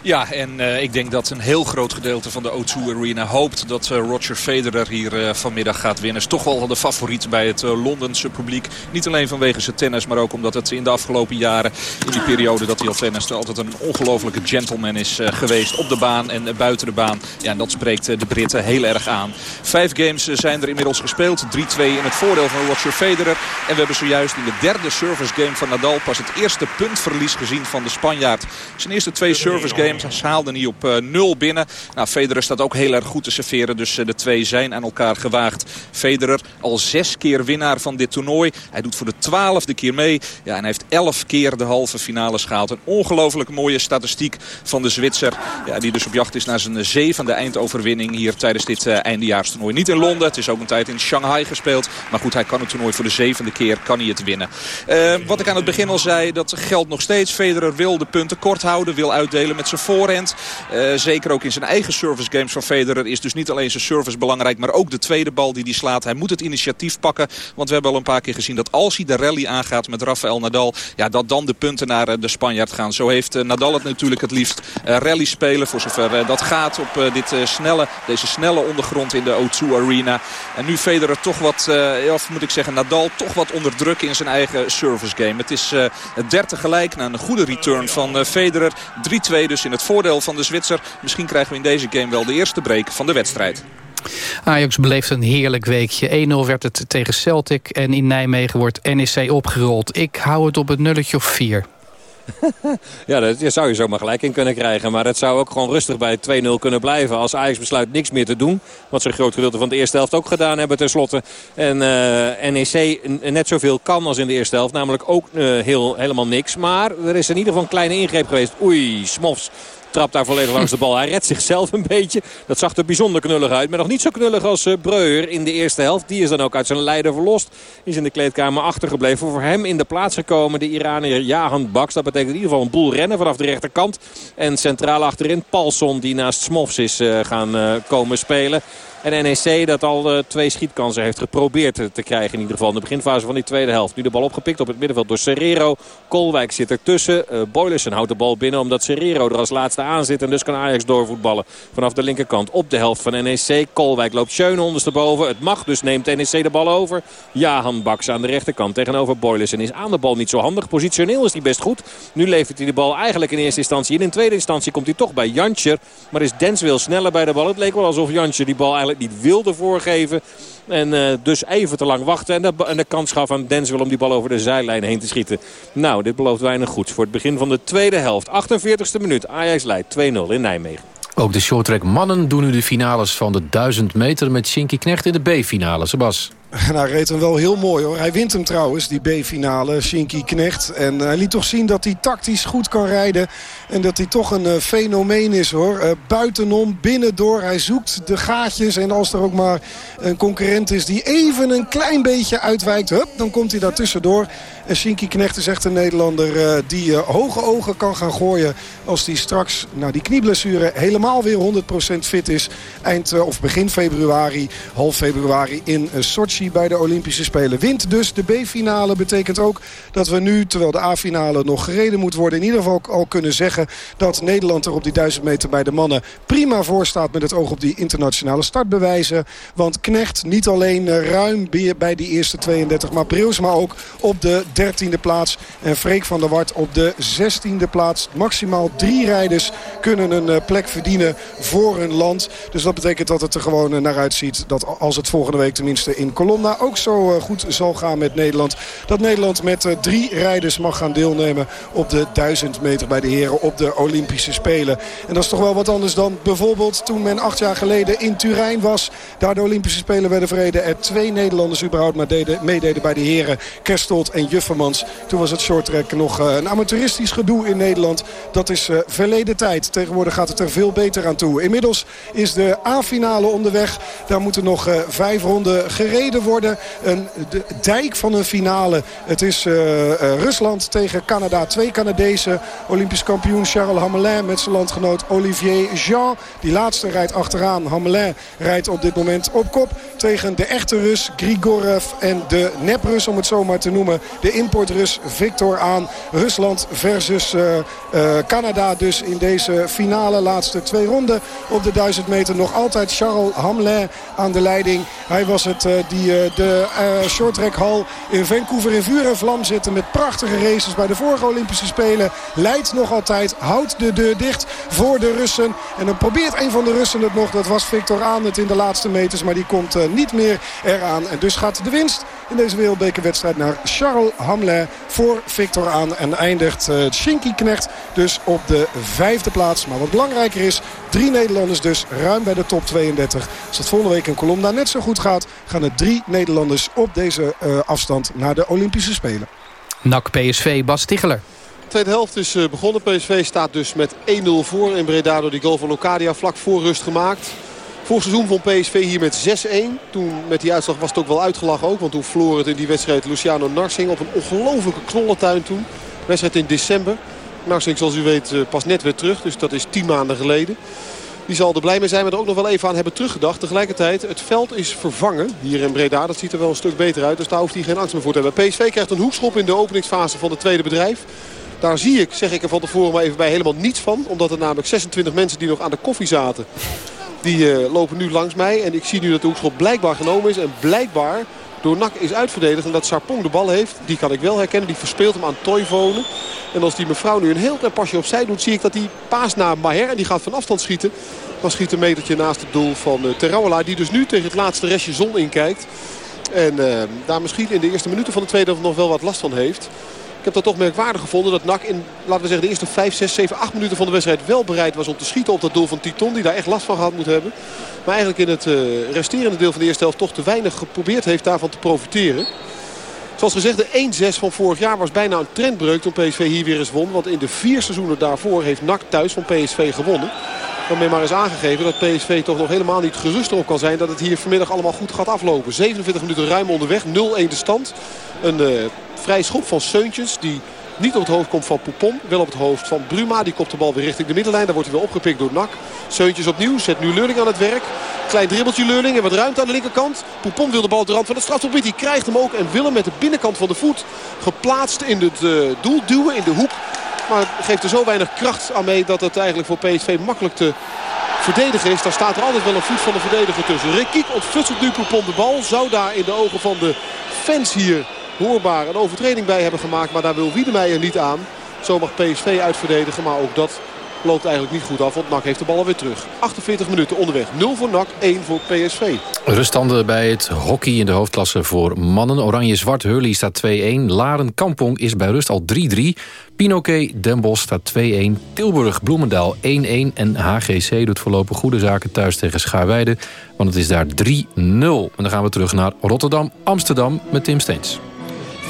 Ja, en uh, ik denk dat een heel groot gedeelte van de O2 Arena hoopt dat uh, Roger Federer hier uh, vanmiddag gaat winnen. Is toch wel de favoriet bij het Londense publiek. Niet alleen vanwege zijn tennis, maar ook omdat het in de afgelopen jaren... in die periode dat hij al tenniste altijd een ongelofelijke gentleman is geweest. Op de baan en buiten de baan. Ja, en dat spreekt de Britten heel erg aan. Vijf games zijn er inmiddels gespeeld. 3-2 in het voordeel van Roger Federer. En we hebben zojuist in de derde service game van Nadal... pas het eerste puntverlies gezien van de Spanjaard. Zijn eerste twee service games Games haalde hij op eh, 0 binnen. Nou, Federer staat ook heel erg goed te serveren. Dus uh, de twee zijn aan elkaar gewaagd. Federer al zes keer winnaar van dit toernooi. Hij doet voor de twaalfde keer mee. Ja, en hij heeft elf keer de halve finale gehaald. Een ongelooflijk mooie statistiek van de Zwitser. Ja, die dus op jacht is naar zijn zevende eindoverwinning hier tijdens dit uh, eindejaarstoernooi. Niet in Londen. Het is ook een tijd in Shanghai gespeeld. Maar goed, hij kan het toernooi voor de zevende keer kan hij het winnen. wat ik aan het begin al zei, dat geldt nog steeds. Federer wil de punten kort houden. Wil uitdelen met zijn voorhand. Uh, zeker ook in zijn eigen service games van Federer is dus niet alleen zijn service belangrijk... maar ook de tweede bal die hij slaat. Hij moet het initiatief pakken. Want we hebben al een paar keer gezien dat als hij de rally aangaat met Rafael Nadal... Ja, dat dan de punten naar uh, de Spanjaard gaan. Zo heeft uh, Nadal het natuurlijk het liefst rally spelen. Voor zover dat gaat op dit, snelle, deze snelle ondergrond in de O2 Arena. En nu Federer toch wat, of moet ik zeggen Nadal... toch wat onder druk in zijn eigen service game. Het is het derde gelijk na een goede return van Federer. 3-2 dus in het voordeel van de Zwitser. Misschien krijgen we in deze game wel de eerste break van de wedstrijd. Ajax beleeft een heerlijk weekje. 1-0 werd het tegen Celtic en in Nijmegen wordt NEC opgerold. Ik hou het op het nulletje of 4. ja, dat zou je zomaar gelijk in kunnen krijgen. Maar het zou ook gewoon rustig bij 2-0 kunnen blijven. Als Ajax besluit niks meer te doen. Wat ze een groot gedeelte van de eerste helft ook gedaan hebben tenslotte. En uh, NEC net zoveel kan als in de eerste helft. Namelijk ook uh, heel, helemaal niks. Maar er is in ieder geval een kleine ingreep geweest. Oei, Smofs trapt daar volledig langs de bal. Hij redt zichzelf een beetje. Dat zag er bijzonder knullig uit. Maar nog niet zo knullig als uh, Breuer in de eerste helft. Die is dan ook uit zijn leider verlost. Is in de kleedkamer achtergebleven. Voor hem in de plaats gekomen de Iranier Jahan Baks. Dat betekent in ieder geval een boel rennen vanaf de rechterkant. En centraal achterin Paulson die naast Smofs is uh, gaan uh, komen spelen. En NEC dat al uh, twee schietkansen heeft geprobeerd te, krijgen. In ieder geval in de beginfase van die tweede helft. Nu de bal opgepikt op het middenveld door Serrero. Kolwijk zit ertussen. Uh, Boylissen houdt de bal binnen omdat Serrero er als laatste aan zit. En dus kan Ajax doorvoetballen vanaf de linkerkant op de helft van NEC. Kolwijk loopt Schöne ondersteboven. Het mag dus neemt NEC de bal over. Jahan Baks aan de rechterkant tegenover Boylissen is aan de bal niet zo handig. Positioneel is hij best goed. Nu levert hij de bal eigenlijk in eerste instantie in. In tweede instantie komt hij toch bij Jantjer. Maar is Dens sneller bij de bal. Het leek wel alsof Jantjer die bal eigenlijk niet wilde voorgeven. En uh, dus even te lang wachten. En de, kans gaf aan Denzel om die bal over de zijlijn heen te schieten. Nou, dit belooft weinig goed voor het begin van de tweede helft. 48e minuut. Ajax leidt 2-0 in Nijmegen. Ook de shorttrack mannen doen nu de finales van de 1000 meter... met Shinky Knecht in de B-finale. Sebas. En hij reed hem wel heel mooi hoor. Hij wint hem trouwens, die B-finale, Shinky Knecht. En hij liet toch zien dat hij tactisch goed kan rijden. En dat hij toch een uh, fenomeen is hoor. Uh, buitenom, binnendoor. Hij zoekt de gaatjes. En als er ook maar een concurrent is die even een klein beetje uitwijkt. Hup, dan komt hij daar tussendoor. En Shinky Knecht is echt een Nederlander uh, die hoge ogen kan gaan gooien. Als hij straks na die knieblessure helemaal weer 100% fit is. Eind of begin februari, half februari in Sochi bij de Olympische Spelen. Wint dus de B-finale betekent ook dat we nu, terwijl de A-finale nog gereden moet worden... in ieder geval al kunnen zeggen dat Nederland er op die 1000 meter bij de mannen prima voor staat... met het oog op die internationale startbewijzen. Want Knecht niet alleen ruim bij die eerste 32, maar Breusma ook op de 13e plaats. En Freek van der Wart op de 16e plaats. Maximaal drie rijders kunnen een plek verdienen voor hun land. Dus dat betekent dat het er gewoon naar uitziet dat als het volgende week tenminste in Colonna ook zo goed zal gaan met Nederland. Dat Nederland met drie rijders mag gaan deelnemen op de 1000 meter bij de heren op de Olympische Spelen. En dat is toch wel wat anders dan bijvoorbeeld toen men acht jaar geleden in Turijn was. Daar de Olympische Spelen werden verreden. Er twee Nederlanders überhaupt maar deden, meededen bij de heren. Kerstold en Toen was het shorttrack nog een amateuristisch gedoe in Nederland. Dat is verleden tijd. Tegenwoordig gaat het er veel beter aan toe. Inmiddels is de A-finale onderweg. Daar moeten nog vijf ronden gereden worden. Een de dijk van een finale. Het is Rusland tegen Canada. Twee Canadezen. Olympisch kampioen Charles Hamelin met zijn landgenoot Olivier Jean. Die laatste rijdt achteraan. Hamelin rijdt op dit moment op kop tegen de echte Rus Grigorov en de neprus om het zo maar te noemen. De importrus Victor aan. Rusland versus uh, Canada dus in deze finale laatste twee ronden. Op de 1000 meter nog altijd Charles Hamelin aan de leiding. Hij was het die de uh, shorttrackhal in Vancouver in vuur en vlam zitten. Met prachtige races bij de vorige Olympische Spelen. Leidt nog altijd, houdt de deur dicht voor de Russen. En dan probeert een van de Russen het nog. Dat was Victor Aan het in de laatste meters. Maar die komt niet meer eraan. En dus gaat de winst in deze wereldbekerwedstrijd naar Charles Hamelin voor Victor Aan. En eindigt uh, Shinky Knecht dus op de vijfde plaats. Maar wat belangrijker is, drie Nederlanders dus ruim bij de top 32. Als het volgende week in Colomna net zo goed gaat, gaan er drie Nederlanders op deze uh, afstand naar de Olympische Spelen. NAC PSV, Bas Ticheler. De tweede helft is uh, begonnen. PSV staat dus met 1-0 voor. In Breda door die goal van Locadia vlak voor rust gemaakt. Vorig seizoen vond PSV hier met 6-1. Toen met die uitslag was het ook wel uitgelachen ook. Want toen verloor het in die wedstrijd Luciano Narsing op een ongelofelijke knollentuin toen. Wedstrijd in december. Narsing zoals u weet uh, pas net weer terug. Dus dat is 10 maanden geleden. Die zal er blij mee zijn, maar er ook nog wel even aan hebben teruggedacht. Tegelijkertijd, het veld is vervangen hier in Breda. Dat ziet er wel een stuk beter uit, dus daar hoeft hij geen angst meer voor te hebben. PSV krijgt een hoekschop in de openingsfase van het tweede bedrijf. Daar zie ik, zeg ik er van tevoren maar even bij, helemaal niets van. Omdat er namelijk 26 mensen die nog aan de koffie zaten... die uh, lopen nu langs mij. En ik zie nu dat de hoekschop blijkbaar genomen is. En blijkbaar door Nak is uitverdedigd. En dat Sarpong de bal heeft, die kan ik wel herkennen. Die verspeelt hem aan Toivonen. En als die mevrouw nu een heel klein pasje opzij doet... zie ik dat hij paast naar Maher. En die gaat van afstand schieten. Dan schiet een metertje naast het doel van uh. Die dus nu tegen het laatste restje zon inkijkt. En uh, daar misschien in de eerste minuten van de tweede nog wel wat last van heeft. Ik heb dat toch merkwaardig gevonden dat NAC in laten we zeggen, de eerste 5, 6, 7, 8 minuten van de wedstrijd wel bereid was om te schieten op dat doel van Titon. Die daar echt last van gehad moet hebben. Maar eigenlijk in het uh, resterende deel van de eerste helft toch te weinig geprobeerd heeft daarvan te profiteren. Zoals gezegd, de 1-6 van vorig jaar was bijna een trendbreuk toen PSV hier weer eens won. Want in de vier seizoenen daarvoor heeft NAC thuis van PSV gewonnen. Waarmee maar is aangegeven dat PSV toch nog helemaal niet gerust erop kan zijn... dat het hier vanmiddag allemaal goed gaat aflopen. 47 minuten ruim onderweg, 0-1 de stand. Een uh, vrij schop van Seuntjes die niet op het hoofd komt van Poupon. Wel op het hoofd van Bruma. Die kopt de bal weer richting de middenlijn. Daar wordt hij weer opgepikt door Nak. Seuntjes opnieuw. Zet nu Leurling aan het werk. Klein dribbeltje Leurling. En wat ruimte aan de linkerkant. Poupon wil de bal de rand van het strafgebied. Die krijgt hem ook. En wil hem met de binnenkant van de voet geplaatst in het uh, doel duwen. In de hoek. Maar geeft er zo weinig kracht aan mee dat het eigenlijk voor PSV makkelijk te verdedigen is. Daar staat er altijd wel een voet van de verdediger tussen. Rekiek ontfutselt nu Poupon de bal. Zou daar in de ogen van de fans hier hoorbaar een overtreding bij hebben gemaakt. Maar daar wil Wiedemeijer niet aan. Zo mag PSV uitverdedigen. Maar ook dat loopt eigenlijk niet goed af. Want NAC heeft de bal alweer terug. 48 minuten onderweg. 0 voor NAC, 1 voor PSV. Ruststanden bij het hockey in de hoofdklasse voor mannen. Oranje-zwart Hurley staat 2-1. Laren Kampong is bij rust al 3-3. Pinoquet Den Bosch staat 2-1. Tilburg Bloemendaal 1-1. En HGC doet voorlopig goede zaken thuis tegen Schaarweide. Want het is daar 3-0. En dan gaan we terug naar Rotterdam-Amsterdam met Tim Steens.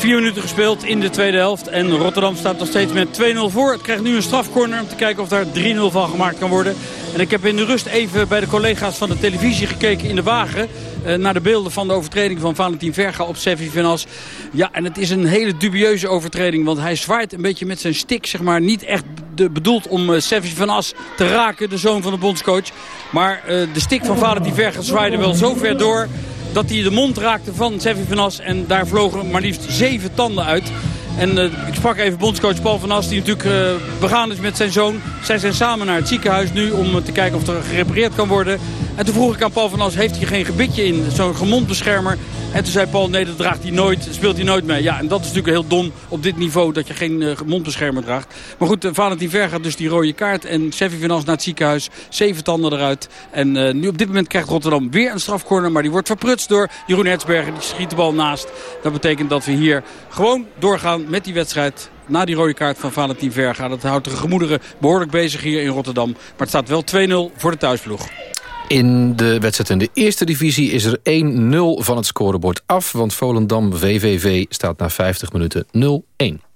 Vier minuten gespeeld in de tweede helft. En Rotterdam staat nog steeds met 2-0 voor. Het krijgt nu een strafcorner om te kijken of daar 3-0 van gemaakt kan worden. En ik heb in de rust even bij de collega's van de televisie gekeken in de wagen. Eh, naar de beelden van de overtreding van Valentin Verga op Sevi Venas. Ja, en het is een hele dubieuze overtreding. Want hij zwaait een beetje met zijn stick, zeg maar. Niet echt de, bedoeld om uh, Sevi Venas te raken, de zoon van de bondscoach. Maar uh, de stick van Valentin Verga zwaaide wel zo ver door dat hij de mond raakte van Sevi Venas. En daar vlogen maar liefst zeven tanden uit. En uh, ik sprak even bondscoach Paul van As, die natuurlijk uh, begaan is met zijn zoon. Zij zijn samen naar het ziekenhuis nu om uh, te kijken of er gerepareerd kan worden. En toen vroeg ik aan Paul van As, heeft hij geen gebitje in, zo'n gemondbeschermer? En toen zei Paul, nee, dat draagt hij nooit, speelt hij nooit mee. Ja, en dat is natuurlijk heel dom op dit niveau, dat je geen uh, draagt. Maar goed, uh, Valentin Ver dus die rode kaart. En Sevi Venans naar het ziekenhuis, zeven tanden eruit. En uh, nu op dit moment krijgt Rotterdam weer een strafcorner. Maar die wordt verprutst door Jeroen Hertzberger. Die schiet de bal naast. Dat betekent dat we hier gewoon doorgaan met die wedstrijd na die rode kaart van Valentin Verga. Dat houdt de gemoederen behoorlijk bezig hier in Rotterdam. Maar het staat wel 2-0 voor de thuisploeg. In de wedstrijd in de eerste divisie is er 1-0 van het scorebord af. Want Volendam VVV staat na 50 minuten 0-1.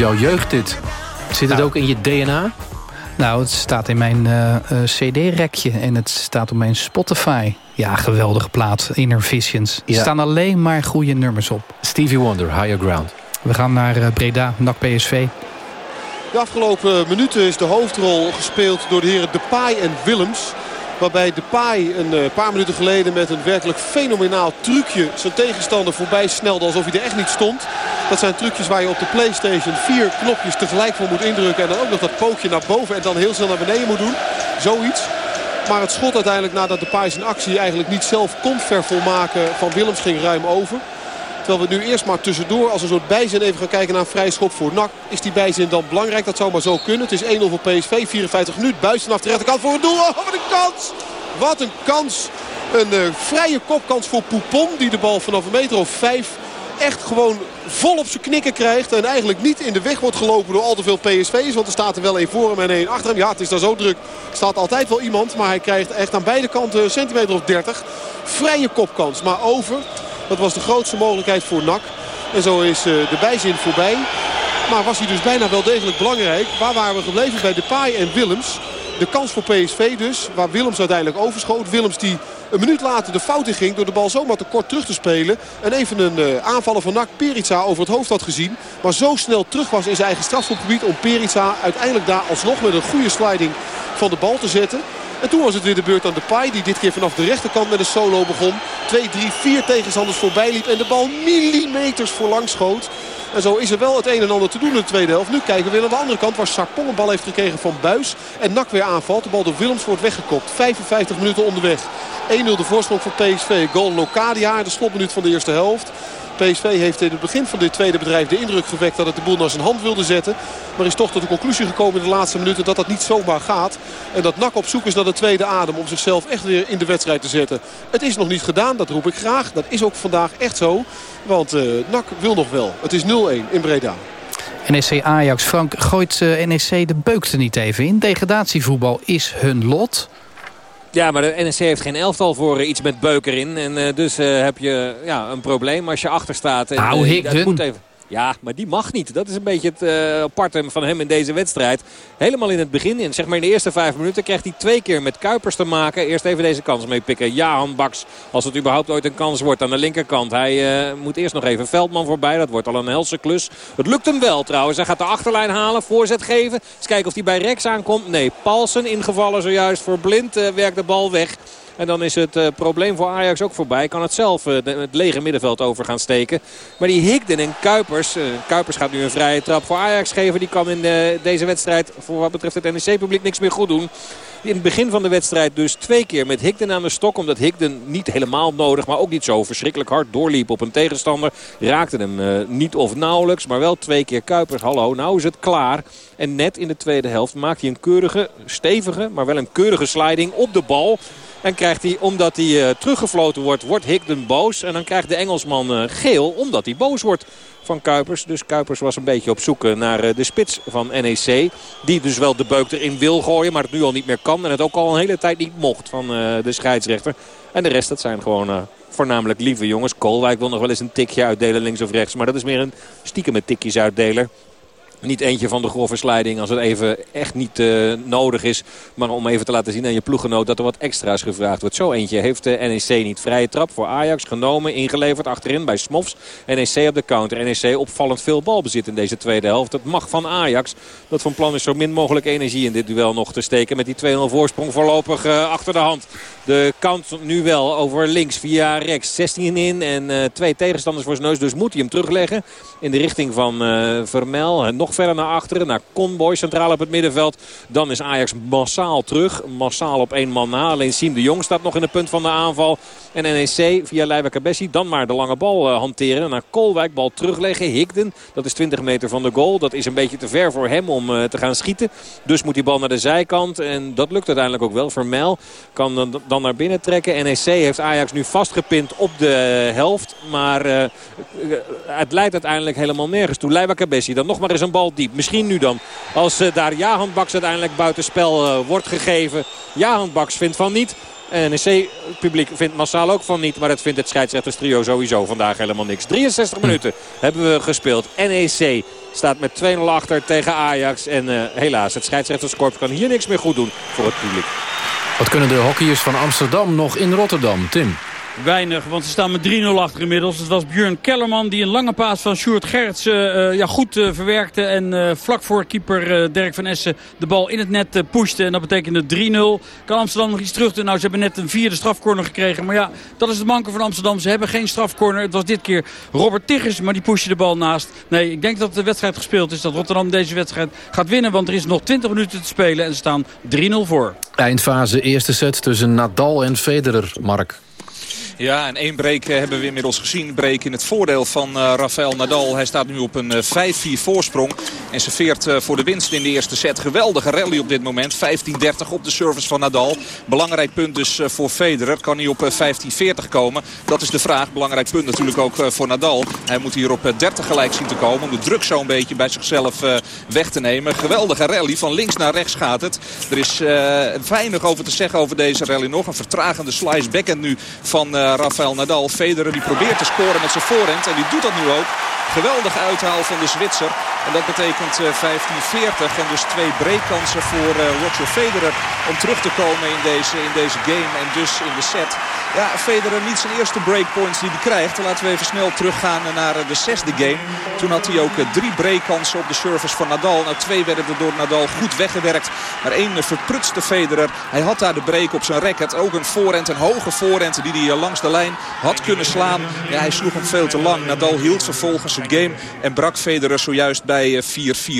Jouw jeugd dit. Zit het Nou. ook in je DNA? Nou, het staat in mijn eh, eh, cd-rekje en het staat op mijn Spotify. Ja, geweldige plaat, Inner Visions. Er staan alleen maar goede nummers op. Stevie Wonder, Higher Ground. We gaan naar eh, Breda, NAC PSV. De afgelopen minuten is de hoofdrol gespeeld door de heren Depay en Willems. Waarbij Depay een eh, paar minuten geleden met een werkelijk fenomenaal trucje zijn tegenstander voorbij snelde alsof hij er echt niet stond. Dat zijn trucjes waar je op de Playstation vier knopjes tegelijk voor moet indrukken. En dan ook nog dat pookje naar boven en dan heel snel naar beneden moet doen. Zoiets. Maar het schot uiteindelijk nadat Depay zijn actie eigenlijk niet zelf kon vervolmaken van Willems ging ruim over. Terwijl we nu eerst maar tussendoor als een soort bijzin even gaan kijken naar een vrij schop voor NAC. Is die bijzin dan belangrijk? Dat zou maar zo kunnen. Het is 1-0 voor PSV. 54 minuten. Buis vanaf de rechterkant voor het doel. Oh, wat een kans! Wat een kans. Een eh, vrije kopkans voor Poupon. Die de bal vanaf een meter of vijf echt gewoon vol op zijn knikken krijgt. En eigenlijk niet in de weg wordt gelopen door al te veel PSV's. Want er staat er wel één voor hem en één achter hem. Ja, het is daar zo druk. Er staat altijd wel iemand. Maar hij krijgt echt aan beide kanten een centimeter of 30. Vrije kopkans. Maar over. Dat was de grootste mogelijkheid voor NAC. En zo is eh, de bijzin voorbij. Maar was hij dus bijna wel degelijk belangrijk. Waar waren we gebleven? Bij Depay en Willems. De kans voor PSV dus. Waar Willems uiteindelijk overschoot. Willems die een minuut later de fout in ging. Door de bal zomaar te kort terug te spelen. En even een uh, aanvaller van NAC Perica over het hoofd had gezien. Maar zo snel terug was in zijn eigen strafschopgebied. Om Perica uiteindelijk daar alsnog met een goede sliding van de bal te zetten. En toen was het weer de beurt aan Depay. Die dit keer vanaf de rechterkant met een solo begon. 2, 3, 4 tegenstanders voorbij liep. En de bal millimeters voorlang schoot. En zo is er wel het een en ander te doen in de tweede helft. Nu kijken we weer aan de andere kant waar Sarpong een bal heeft gekregen van Buis. En Nak weer aanvalt. De bal door Willems wordt weggekopt. 55 minuten onderweg. 1-0 de voorsprong voor PSV. Goal Locadia in de slotminuut van de eerste helft. PSV heeft in het begin van dit tweede bedrijf de indruk gewekt dat het de boel naar zijn hand wilde zetten. Maar is toch tot de conclusie gekomen in de laatste minuten dat dat niet zomaar gaat. En dat NAC op zoek is naar de tweede adem om zichzelf echt weer in de wedstrijd te zetten. Het is nog niet gedaan, dat roep ik graag. Dat is ook vandaag echt zo. Want uh, NAC wil nog wel. Het is 0-1 in Breda. NEC Ajax. Frank, gooit uh, NEC de beuk er niet even in? Degradatievoetbal is hun lot. Ja, maar de NEC heeft geen elftal voor uh, iets met beuker in. En uh, dus uh, heb je ja, een probleem als je achter staat. En, nou, Higden. moet even... Ja, maar die mag niet. Dat is een beetje het uh, van hem in deze wedstrijd. Helemaal in het begin, in, zeg maar in de eerste vijf minuten... krijgt hij twee keer met Kuipers te maken. Eerst even deze kans meepikken. Jahan Baks, als het überhaupt ooit een kans wordt aan de linkerkant. Hij uh, moet eerst nog even Veldman voorbij. Dat wordt al een helse klus. Het lukt hem wel trouwens. Hij gaat de achterlijn halen, voorzet geven. Eens kijken of hij bij Rex aankomt. Nee, Paulsen ingevallen zojuist voor Blind. Uh, werkt de bal weg. En dan is het uh, probleem voor Ajax ook voorbij. Kan het zelf de, het lege middenveld over gaan steken. Maar die Higden en Kuipers. Uh, Kuipers gaat nu een vrije trap voor Ajax geven. Die kan in de, deze wedstrijd voor wat betreft het NEC-publiek niks meer goed doen. In het begin van de wedstrijd dus twee keer met Higden aan de stok. Omdat Higden niet helemaal nodig, maar ook niet zo verschrikkelijk hard doorliep op een tegenstander. Raakte hem niet of nauwelijks, maar wel twee keer Kuipers. Hallo, nou is het klaar. En net in de tweede helft maakt hij een keurige, stevige, maar wel een keurige sliding op de bal. En krijgt hij, omdat hij uh, teruggefloten wordt, wordt Higden boos. En dan krijgt de Engelsman uh, geel, omdat hij boos wordt van Kuipers. Dus Kuipers was een beetje op zoek naar uh, de spits van NEC. Die dus wel de beuk erin wil gooien, maar het nu al niet meer kan. En het ook al een hele tijd niet mocht van de scheidsrechter. En de rest, dat zijn gewoon voornamelijk lieve jongens. Koolwijk wil nog wel eens een tikje uitdelen links of rechts. Maar dat is meer een stiekeme tikjes uitdeler. Niet eentje van de grove slijding als het even echt niet uh, nodig is. Maar om even te laten zien aan je ploeggenoot dat er wat extra's gevraagd wordt. Zo eentje heeft de NEC niet. Vrije trap voor Ajax genomen, ingeleverd achterin bij Smofs. NEC op de counter. NEC opvallend veel balbezit in deze tweede helft. Dat mag van Ajax. Dat van plan is zo min mogelijk energie in dit duel nog te steken. Met die 2-0 voorsprong voorlopig uh, achter de hand. De kant nu wel over links via Rex. 16 in en uh, twee tegenstanders voor zijn neus. Dus moet hij hem terugleggen in de richting van Vermel. En nog verder naar achteren. Naar Conboy centraal op het middenveld. Dan is Ajax massaal terug. Massaal op één man na. Alleen Siem de Jong staat nog in het punt van de aanval. En NEC via Leiva Cabessi dan maar de lange bal uh, hanteren. Naar Kolwijk bal terugleggen. Higden. Dat is 20 meter van de goal. Dat is een beetje te ver voor hem om uh, te gaan schieten. Dus moet die bal naar de zijkant. En dat lukt uiteindelijk ook wel. Vermel kan dan, dan naar binnen trekken. NEC heeft Ajax nu vastgepind op de helft. Maar het leidt uiteindelijk helemaal nergens toe. Leiva Cabessi dan nog maar eens een bal diep. Misschien nu dan. Als daar Jahan Baks uiteindelijk buitenspel wordt gegeven. Jahan Baks vindt van niet. NEC-publiek vindt massaal ook van niet. Maar het vindt het scheidsrechterstrio sowieso vandaag helemaal niks. 63 minuten hebben we gespeeld. NEC Staat met 2-0 achter tegen Ajax. En uh, helaas, het scheidsrechterskorps kan hier niks meer goed doen voor het publiek. Wat kunnen de hockeyers van Amsterdam nog in Rotterdam, Tim? Weinig, want ze staan met 3-0 achter inmiddels. Het was Björn Kellerman die een lange paas van Sjoerd Gerrits uh, ja, goed uh, verwerkte. En vlak voor keeper Dirk van Essen de bal in het net pushte. En dat betekende 3-0. Kan Amsterdam nog iets terug doen? Nou, ze hebben net een vierde strafcorner gekregen. Maar ja, dat is het manke van Amsterdam. Ze hebben geen strafcorner. Het was dit keer Robert Tiggers, maar die pushte de bal naast. Nee, ik denk dat de wedstrijd gespeeld is. Dat Rotterdam deze wedstrijd gaat winnen. Want er is nog 20 minuten te spelen en ze staan 3-0 voor. Eindfase, eerste set tussen Nadal en Federer, Mark. Ja, en één break eh, hebben we inmiddels gezien. Break in het voordeel van uh, Rafael Nadal. Hij staat nu op een uh, eh, 5-4 voorsprong. En serveert voor de winst in de eerste set. Geweldige rally op dit moment. 15-30 op de service van Nadal. Belangrijk punt dus voor Federer. Kan hij op 15-40 komen? Dat is de vraag. Belangrijk punt natuurlijk ook voor Nadal. Hij moet hier op 30 gelijk zien te komen. Om de druk zo een beetje bij zichzelf weg te nemen. Geweldige rally. Van links naar rechts gaat het. Er is weinig over te zeggen over deze rally nog. Een vertragende slice backhand nu van Rafael Nadal. Federer die probeert te scoren met zijn voorhand. En die doet dat nu ook. Geweldig uithaal van de Zwitser. En dat betekent 15-40. En dus twee breakkansen voor Roger Federer. Om terug te komen in deze, in deze game. En dus in de set. Ja, Federer niet zijn eerste breakpoints die hij krijgt. Laten we even snel teruggaan naar de zesde game. Toen had hij ook drie breakkansen op de service van Nadal. Nou, twee werden er door Nadal goed weggewerkt. Maar één verprutste Federer. Hij had daar de break op zijn racket. Ook een voorhand, een hoge voorhand die hij langs de lijn had kunnen slaan. Ja, hij sloeg hem veel te lang. Nadal hield vervolgens zijn game en brak Federer zojuist bij 4-4.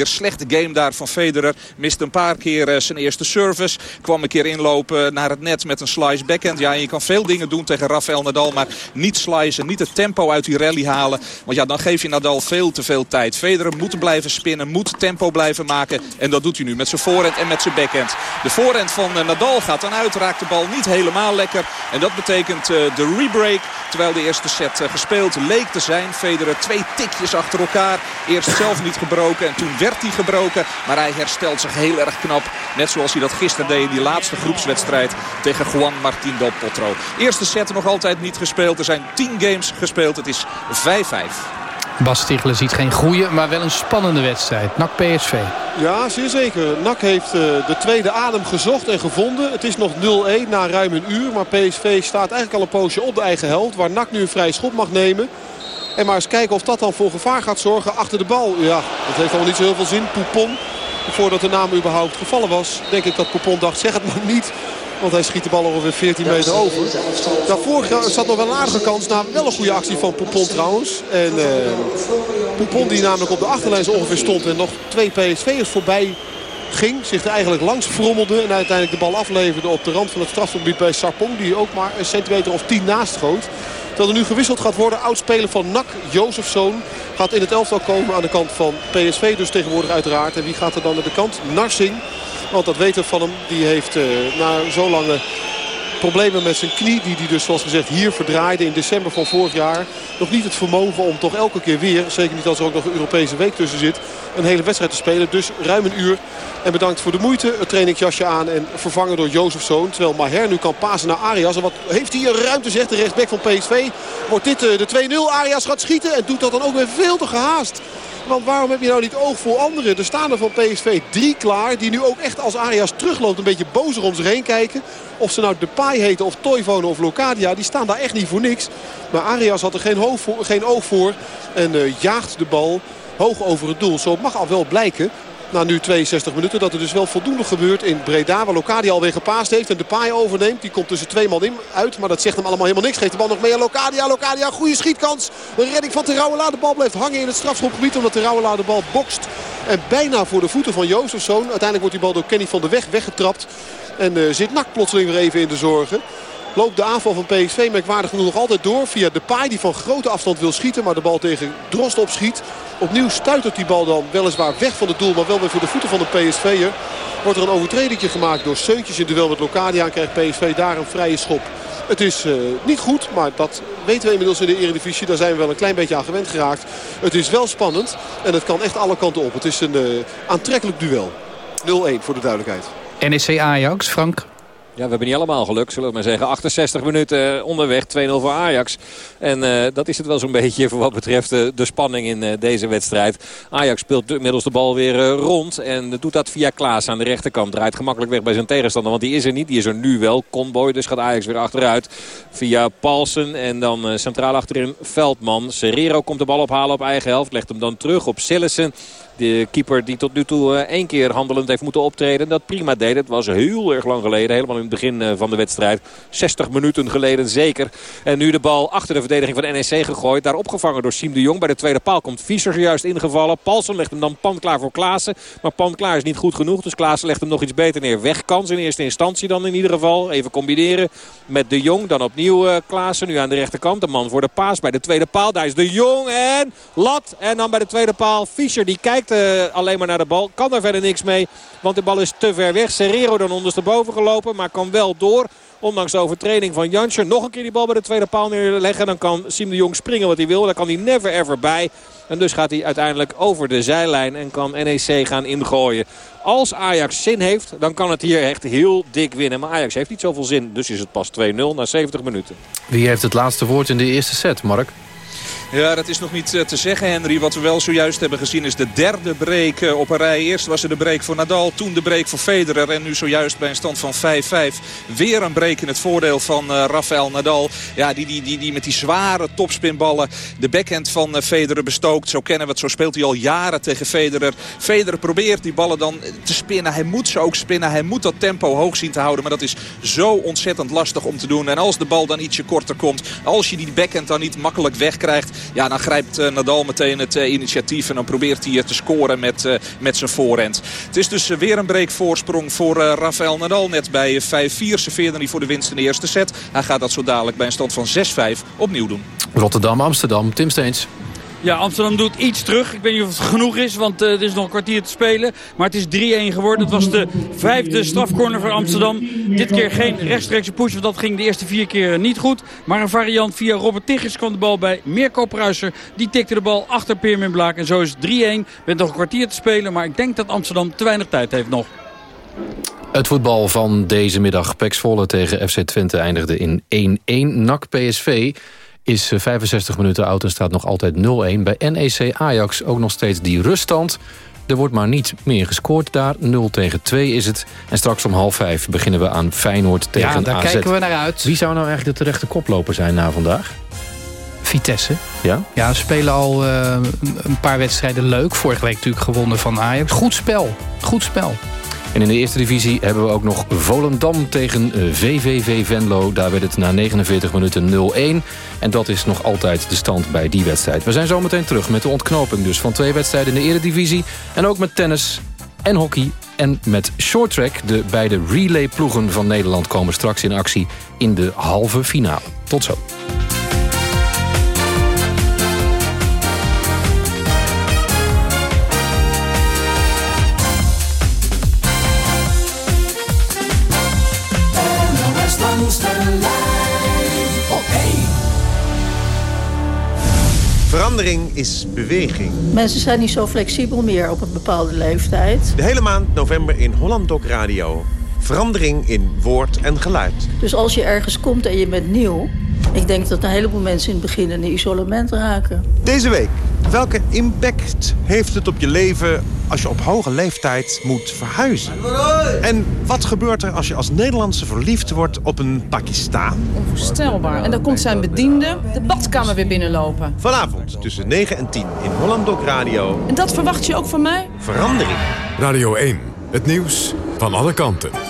Slechte game daar van Federer. Miste een paar keer zijn eerste service. Kwam een keer inlopen naar het net met een slice backhand. Ja, je kan veel doen tegen Rafael Nadal. Maar niet slicen, niet het tempo uit die rally halen. Want ja, dan geef je Nadal veel te veel tijd. Federer moet blijven spinnen, moet tempo blijven maken. En dat doet hij nu met zijn voorhand en met zijn backhand. De voorhand van Nadal gaat dan uit. Raakt de bal niet helemaal lekker. En dat betekent de rebreak. Terwijl de eerste set gespeeld leek te zijn. Federer twee tikjes achter elkaar. Eerst zelf niet gebroken en toen werd hij gebroken. Maar hij herstelt zich heel erg knap. Net zoals hij dat gisteren deed in die laatste groepswedstrijd tegen Juan Martín del Potro. Eerste set nog altijd niet gespeeld. Er zijn 10 games gespeeld. Het is 5-5. Bas Stigler ziet geen goede, maar wel een spannende wedstrijd. NAC PSV. Ja, zeer zeker. NAC heeft uh, de tweede adem gezocht en gevonden. Het is nog 0-1 na ruim een uur. Maar PSV staat eigenlijk al een poosje op de eigen helft. Waar NAC nu een vrije schop mag nemen. En maar eens kijken of dat dan voor gevaar gaat zorgen achter de bal. Ja, dat heeft allemaal niet zo heel veel zin. Poupon, voordat de naam überhaupt gevallen was. Denk ik dat Poupon dacht, zeg het maar niet. Want hij schiet de bal ongeveer 14 meter over. Daarvoor zat nog wel een aardige kans. Na wel een goede actie van Poupon trouwens. En uh, Poupon die namelijk op de achterlijn ongeveer stond. En nog twee PSV'ers voorbij ging. Zich er eigenlijk langs frommelde. En uiteindelijk de bal afleverde op de rand van het strafgebied bij Sarpong. Die ook maar een centimeter of 10 naast schoot. Terwijl er nu gewisseld gaat worden. Oudspeler van NAC, Jozefzoon. Gaat in het elftal komen aan de kant van PSV dus tegenwoordig uiteraard. En wie gaat er dan naar de kant? Narsing. Want dat weten we van hem. Die heeft uh, na zo lange problemen met zijn knie. Die hij dus zoals gezegd hier verdraaide in december van vorig jaar. Nog niet het vermogen om toch elke keer weer, zeker niet als er ook nog een Europese week tussen zit, een hele wedstrijd te spelen. Dus ruim een uur. En bedankt voor de moeite. Het trainingsjasje aan en vervangen door Jozefzoon. Terwijl Maher nu kan pasen naar Arias. En wat heeft hij een ruimte zegt de rechtsback van PSV. Wordt dit uh, de 2-0. Arias gaat schieten en doet dat dan ook weer veel te gehaast. Want waarom heb je nou niet oog voor anderen? Er staan er van PSV drie klaar. Die nu ook echt als Arias terugloopt een beetje bozer om zich heen kijken. Of ze nou Depay heten of Toivonen of Locadia. Die staan daar echt niet voor niks. Maar Arias had er geen, voor, geen oog voor. En uh, jaagt de bal hoog over het doel. Zo mag al wel blijken na nu 62 minuten. Dat er dus wel voldoende gebeurt in Breda. Waar Locadia alweer gepaast heeft. En de paai overneemt. Die komt tussen twee man in, uit. Maar dat zegt hem allemaal helemaal niks. Geeft de bal nog mee aan Locadia. Locadia, goede schietkans. Een redding van Terouwela. De bal blijft hangen in het strafschopgebied. Omdat Terouwela de bal bokst. En bijna voor de voeten van Jozefzoon. Uiteindelijk wordt die bal door Kenny van der Weg weggetrapt. En uh, zit Nak plotseling weer even in de zorgen. Loopt de aanval van PSV merkwaardig genoeg nog altijd door. Via de paai die van grote afstand wil schieten. Maar de bal tegen Drost opschiet. Opnieuw stuitert die bal dan weliswaar weg van het doel. Maar wel weer voor de voeten van de PSV'er. Wordt er een overtreding gemaakt door Seuntjes in duel met Locadia. En krijgt PSV daar een vrije schop. Het is uh, niet goed, maar dat weten we inmiddels in de Eredivisie. Daar zijn we wel een klein beetje aan gewend geraakt. Het is wel spannend en het kan echt alle kanten op. Het is een uh, aantrekkelijk duel. 0-1 voor de duidelijkheid. NEC Ajax, Frank? Ja, we hebben niet allemaal geluk, zullen we maar zeggen. 68 minuten onderweg, 2-0 voor Ajax. En uh, dat is het wel zo'n beetje voor wat betreft uh, de spanning in deze wedstrijd. Ajax speelt inmiddels de bal weer rond. En doet dat via Klaas aan de rechterkant. Draait gemakkelijk weg bij zijn tegenstander, want die is er niet. Die is er nu wel, Conboy. Dus gaat Ajax weer achteruit via Paulsen. En dan centraal achterin Veldman. Serrero komt de bal ophalen op eigen helft. Legt hem dan terug op Sillessen. De keeper die tot nu toe eh, één keer handelend heeft moeten optreden. Dat prima deed. Het was heel erg lang geleden. Helemaal in het begin eh, van de wedstrijd. 60 minuten geleden zeker. En nu de bal achter de verdediging van NEC gegooid. Daar opgevangen door Siem de Jong. Bij de tweede paal komt Fischer zojuist ingevallen. Paulsen legt hem dan pan klaar voor Klaassen. Maar pan klaar is niet goed genoeg. Dus Klaassen legt hem nog iets beter neer. Wegkans in eerste instantie dan in ieder geval. Even combineren met de Jong. Dan opnieuw uh, Klaassen. Nu aan de rechterkant. De man voor de paas bij de tweede paal. Daar is de Jong en lat. En dan bij de tweede paal Fischer die kijkt uh, alleen maar naar de bal. Kan daar verder niks mee. Want de bal is te ver weg. Serrero dan ondersteboven gelopen. Maar kan wel door. Ondanks de overtreding van Janscher. Nog een keer die bal bij de tweede paal neerleggen. Dan kan Siem de Jong springen wat hij wil. Daar kan hij never ever bij. En dus gaat hij uiteindelijk over de zijlijn. En kan NEC gaan ingooien. Als Ajax zin heeft, dan kan het hier echt heel dik winnen. Maar Ajax heeft niet zoveel zin. Dus is het pas 2-0 na 70 minuten. Wie heeft het laatste woord in de eerste set, Mark? Ja, dat is nog niet eh, te zeggen, Henry. Wat we wel zojuist hebben gezien is de derde break eh, op een rij. Eerst was er de break voor Nadal, toen de break voor Federer. En nu zojuist bij een stand van 5-5 weer een break in het voordeel van uh, Rafael Nadal. Ja, die, die, die, die met die zware topspinballen de backhand van Federer bestookt. Zo kennen we het, zo speelt hij al jaren tegen Federer. Federer probeert die ballen dan te spinnen. Hij moet ze ook spinnen. Hij moet dat tempo hoog zien te houden. Maar dat is zo ontzettend lastig om te doen. En als de bal dan ietsje korter komt, als je die backhand dan niet makkelijk wegkrijgt ja, dan grijpt eh, Nadal meteen het eh, initiatief. En dan probeert hij te scoren met, eh, met zijn voorhand. Het is dus weer een breekvoorsprong voor Rafael Nadal. Net bij 5-4 serveerde hij voor de winst in de eerste set. Hij gaat dat zo dadelijk bij een stand van 6-5 opnieuw doen. Rotterdam-Amsterdam, Tim Steens. Ja, Amsterdam doet iets terug. Ik weet niet of het genoeg is, want uh, er is nog een kwartier te spelen. Maar het is 3-1 geworden. Het was de vijfde strafcorner voor Amsterdam. Dit keer geen rechtstreekse push, want dat ging de eerste vier keer niet goed. Maar een variant via Robert Tigges kwam de bal bij Mirko Pruiser. Die tikte de bal achter Peermin Blaak. En zo is het 3-1. Met nog een kwartier te spelen, maar ik denk dat Amsterdam te weinig tijd heeft nog. Het voetbal van deze middag. Pex Volle tegen FC Twente eindigde in 1-1. NAC PSV is 65 eh, minuten oud en staat nog altijd 0-1. Bij NEC Ajax ook nog steeds die ruststand. Er wordt maar niet meer gescoord daar. 0 tegen 2 is het. En straks om half 5 beginnen we aan Feyenoord tegen AZ. Ja, daar kijken we naar uit. Wie zou nou eigenlijk de terechte koploper zijn na vandaag? Vitesse. Ja? Ja, we spelen al uh, een paar wedstrijden leuk. Vorige week natuurlijk gewonnen van Ajax. Goed spel. Goed spel. En in de eerste divisie hebben we ook nog Volendam tegen VVV eh, Venlo. Daar werd het na 49 minuten 0-1. En dat is nog altijd de stand bij die wedstrijd. We zijn zometeen terug met de ontknoping dus van twee wedstrijden in de eredivisie. En ook met tennis en hockey en met shorttrack. De beide relayploegen van Nederland komen straks in actie in de halve finale. Tot zo. Verandering is beweging. Mensen zijn niet zo flexibel meer op een bepaalde leeftijd. De hele maand november in Holland Doc Radio. Verandering in woord en geluid. Dus als je ergens komt en je bent nieuw... ik denk dat een heleboel mensen in het begin in isolement raken. Deze week, welke impact heeft het op je leven... als je op hoge leeftijd moet verhuizen? En wat gebeurt er als je als Nederlandse verliefd wordt op een Pakistan? Onvoorstelbaar. En dan komt zijn bediende de badkamer weer binnenlopen. Vanavond tussen 9 en 10 in Holland Doc Radio. En dat verwacht je ook van mij? Verandering. Radio 1. Het nieuws van alle kanten.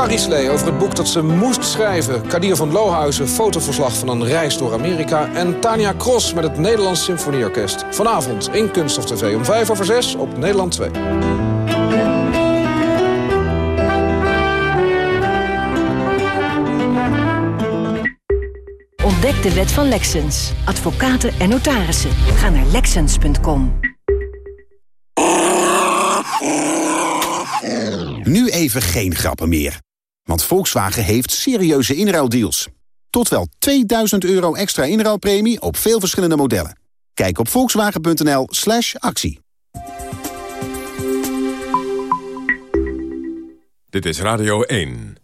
Carrie Slee over het boek dat ze moest schrijven. Kadir van Lohuizen, fotoverslag van een reis door Amerika. En Tania Cross met het Nederlands Symfonieorkest. Vanavond in Kunst of TV om 5 over 6 op Nederland 2. Ontdek de wet van Lexens. Advocaten en notarissen. Ga naar Lexens.com. Nu even geen grappen meer. Want Volkswagen heeft serieuze inruildeals. Tot wel 2000 euro extra inruilpremie op veel verschillende modellen. Kijk op volkswagen.nl slash actie. Dit is Radio 1.